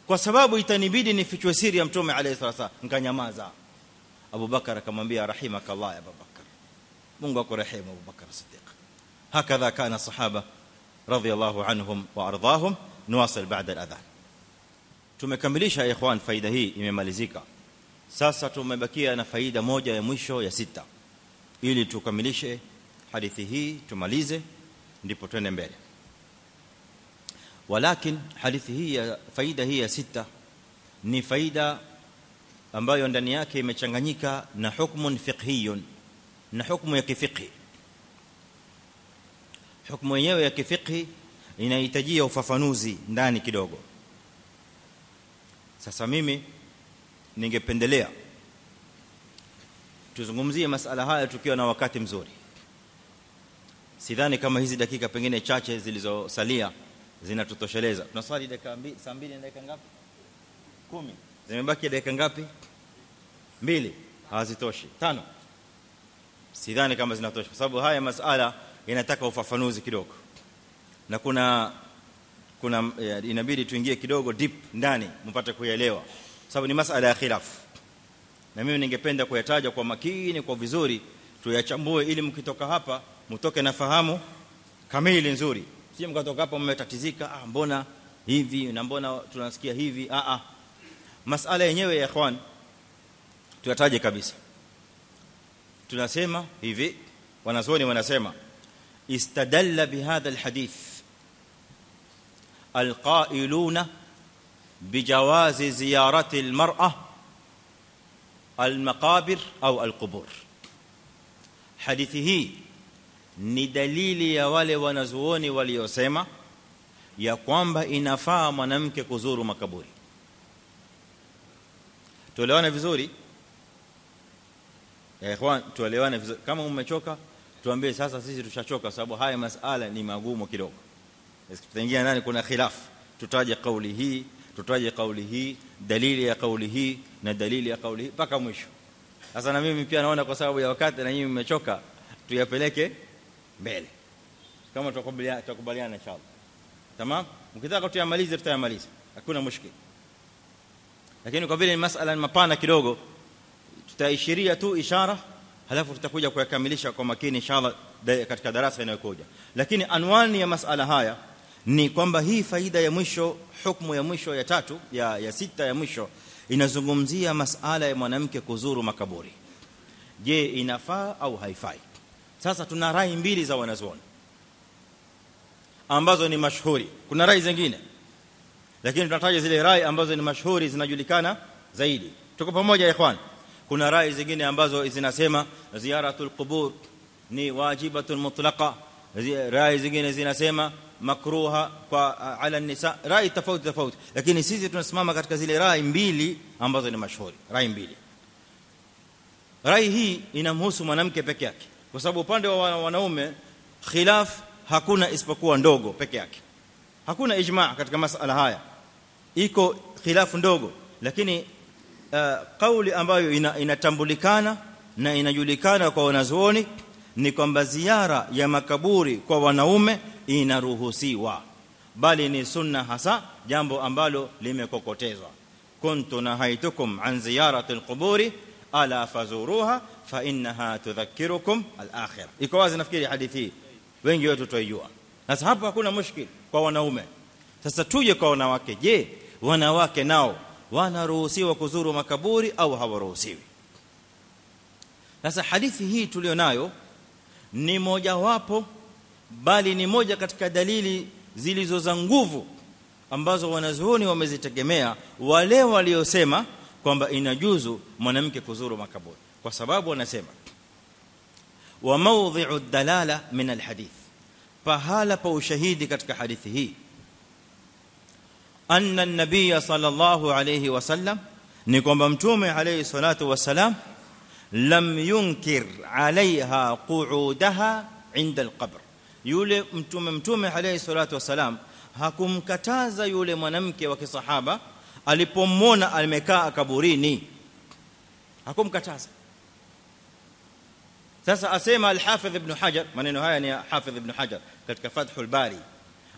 A: kwa sababu itanibidi nifichwe siri ya mtume alayhi salatu nikanyamaza Abubakar akamwambia rahimakallah ya Abubakar Mungu akurehemu Abubakar Siddiq. Hakadha kana sahaba radhiyallahu anhum wa ardaahum nuwasil ba'da al-adhan. Tumekamilisha ikhwan faida hii imemalizika. Sasa tumebakia na faida moja ya mwisho ya sita. Ili tukamilishe hadithi hii tumalize ndipo twende mbele walakin hadithi hii ya faida hii ya sita ni faida ambayo ndani yake imechanganyika na hukmun fiqhiyun na hukmu ya kifiqhi. Hukmu yenyewe ya kifiqhi inahitajia ufafanuzi ndani kidogo. Sasa mimi ningependelea tuzungumzie masala haya tukiwa na wakati mzuri. Sidhani kama hizi dakika pengine chache zilizosalia zinatutosheleza. Tunaswali dakika saa mbili na dakika ngapi? 10 zimebaki dakika ngapi? Mbili. Hazitoshi. Tano. Sidhani kama zinatosha kwa sababu haya masala yanataka ufafanuzi kidogo. Na kuna kuna inabidi tuingie kidogo deep ndani mpate kuelewa. Sababu ni masala ya khilaf na mimi ningependa kuyataja kwa makini kwa vizuri tuyachambue ili mkitoka hapa mtoke na fahamu kamili nzuri sio mkatoka hapa mmetatizika ah mbona hivi na mbona tunasikia hivi ah ah masala yenyewe ya ikhwan tuyataje kabisa tunasema hivi wanazuoni wanasema istadalla bihadha alhadith alqailuna بجواز زياره المراه المقابر au القبور hii ni dalili ya wale wanazuoni waliosema ya kwamba inafaa mwanamke kuzuru makaburi. Tuelewane vizuri? Eh ikhwan tuelewane vizuri. Kama umechoka tuambie sasa sisi tushachoka sababu haya masala ni magumu kidogo. Tutaingia ndani? Kuna khilaf. Tutaje kauli hii tutaje kauli hii dalili ya kauli hii na dalili ya kauli hii mpaka mwisho. Sasa na mimi pia naona kwa sababu ya wakati na nyinyi mmechoka tuyapeleke mbele. Kama tutakubaliana inshallah. Tamam? Mkitaka tuyamalize tutayamaliza. Hakuna mushkil lakini kwa vile ni masala ni mapana kidogo tutaishiria tu ishara halafu tutakuja kuyakamilisha kwa makini inshallah katika darasa inayokuja. Lakini anwani ya masala haya ni kwamba hii faida ya mwisho hukumu ya mwisho ya tatu ya ya sita ya mwisho inazungumzia masala ya mwanamke kuzuru makaburi. Je inafaa au haifai sasa tuna rai mbili za wanazuoni ambazo ni mashuhuri. Kuna rai zingine lakini tunataja zile rai ambazo ni mashuhuri zinajulikana zaidi. Tuko pamoja ikhwan? Kuna rai zingine ambazo zinasema ziyaratul qubur ni wajibatun mutlaqa. Rai zingine zinasema makruha kwa ala nisa. Rai tofauti tofauti lakini sisi tunasimama katika zile rai mbili ambazo ni mashuhuri. Rai mbili. Rai hii inamhusu mwanamke peke yake kwa sababu upande wa wanaume khilaf hakuna isipokuwa ndogo peke yake. Hakuna ijma katika masala haya. Iko khilafu ndogo. Lakini uh, kauli ambayo ina, inatambulikana na inajulikana kwa wanazuoni ni kwamba ziara ya makaburi kwa wanaume inaruhusiwa. Bali ni sunna hasa jambo ambalo limekokotezwa. Kuntu nahaitukum an ziyarati alquburi ala fazuruha fa innaha tudhakkirukum alakhir iko wazi nafikiri hadithi wengi wetu tuijua sasa hapo hakuna mushkil kwa wanaume. Sasa tuje kwa wanawake. Je wanawake nao wanaruhusiwa kuzuru makaburi au hawaruhusiwi? Sasa hadithi hii tulionayo ni moja wapo bali ni moja katika dalili zilizo za nguvu ambazo wanazuoni wamezitegemea. Wale waliosema kwamba inajuzu mwanamke kuzuru makaburi kwa sababu wanasema wa mawdhi'u dalala min alhadith pahala pa ushahidi katika hadithi hii anna an-nabiy sallallahu alayhi wasallam ni kwamba mtume alayhi salatu wasalam lam yunkir alaiha qu'udaha inda alqabr yule mtume mtume alayhi salatu wasalam hakumkataza yule mwanamke wa kisahaba alipomwona amekaa kaburini hakumkataza sasa asema al-Hafidh ibn Hajar maneno haya ni Hafidh ibn Hajar katika Fathul Bari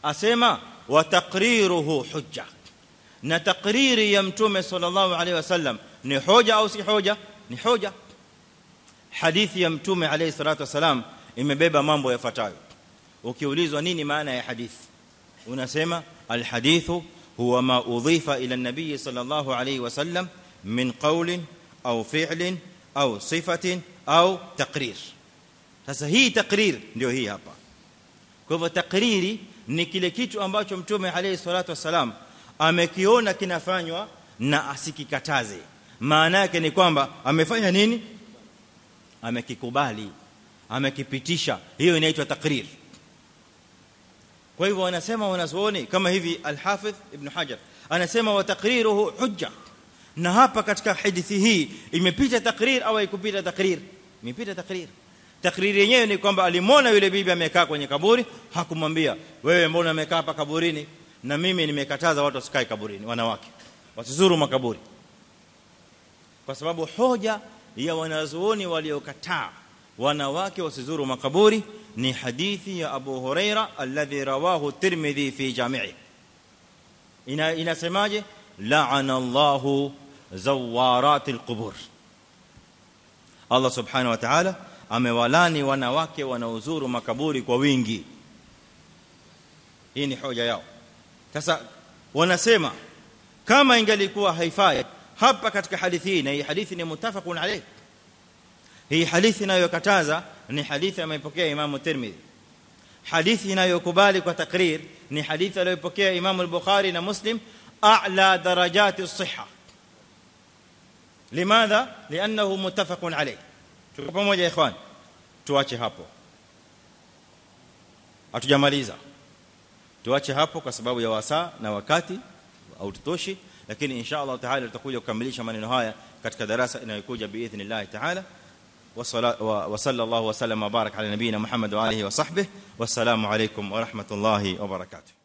A: asema wa taqriruhu hujja na takriri ya mtume sallallahu alaihi wasallam ni hoja au si hoja ni hoja hadithi ya mtume alayhi salatu wasalam imebeba mambo yafuatayo ukiulizwa nini maana ya hadithi unasema alhadithu huwa ma udhifa ila an-nabiy sallallahu alayhi wasallam min qawlin au fi'lin au sifatin au taqrir sasa hii taqrir ndio hii hapa kwa hivyo takriri ni kile kitu ambacho mtume alayhi salatu wasalam amekiona kinafanywa na asikikataze maana yake ni kwamba amefanya nini amekikubali amekipitisha hiyo inaitwa takrir kwa hivyo wanasema wanazuoni kama hivi al-Hafidh Ibn Hajar anasema wa takriruhu hujja. Na hapa katika hadithi hii imepita takrir au haikupita takrir imepita takrir takrir yenyewe ni kwamba alimwona yule bibi amekaa kwenye kaburi hakumwambia wewe mbona umekaa hapa kaburini? Na mimi nimekataza watu wasikae kaburini wanawake. Wasizuru makaburi. Kwa sababu hoja ya wanazuoni waliokataa wanawake wasizuru makaburi ni hadithi ya Abu Huraira alladhi rawahu Tirmidhi fi jami'i ina inasemaje la'ana Allahu zawaratil qubur Allah subhanahu wa ta'ala amewalani wanawake wanaozuru makaburi kwa wingi hii ni hoja yao sasa wanasema kama ingelikuwa haifai hapa katika hadithi hii na hii hadithi ni mutafaqun alayh hii hadithi inayokataza ni hadithi amepokea Imam Tirmidhi hadithi inayokubali kwa takrir ni hadithi aliyopokea Imam al-Bukhari na Muslim a'la darajati as-sihha limadha li'annahu muttafaqun alayh tuko pamoja ikhwan tuache hapo hatujamaliza tuache hapo kwa sababu ya wasaa na wakati au tutoshi lakini insha Allah taala tutakuja kukamilisha maneno haya katika darasa inayokuja biidhnillah taala وصلى الله وسلم وبارك على نبينا محمد وآله وصحبه والسلام عليكم ورحمة الله وبركاته.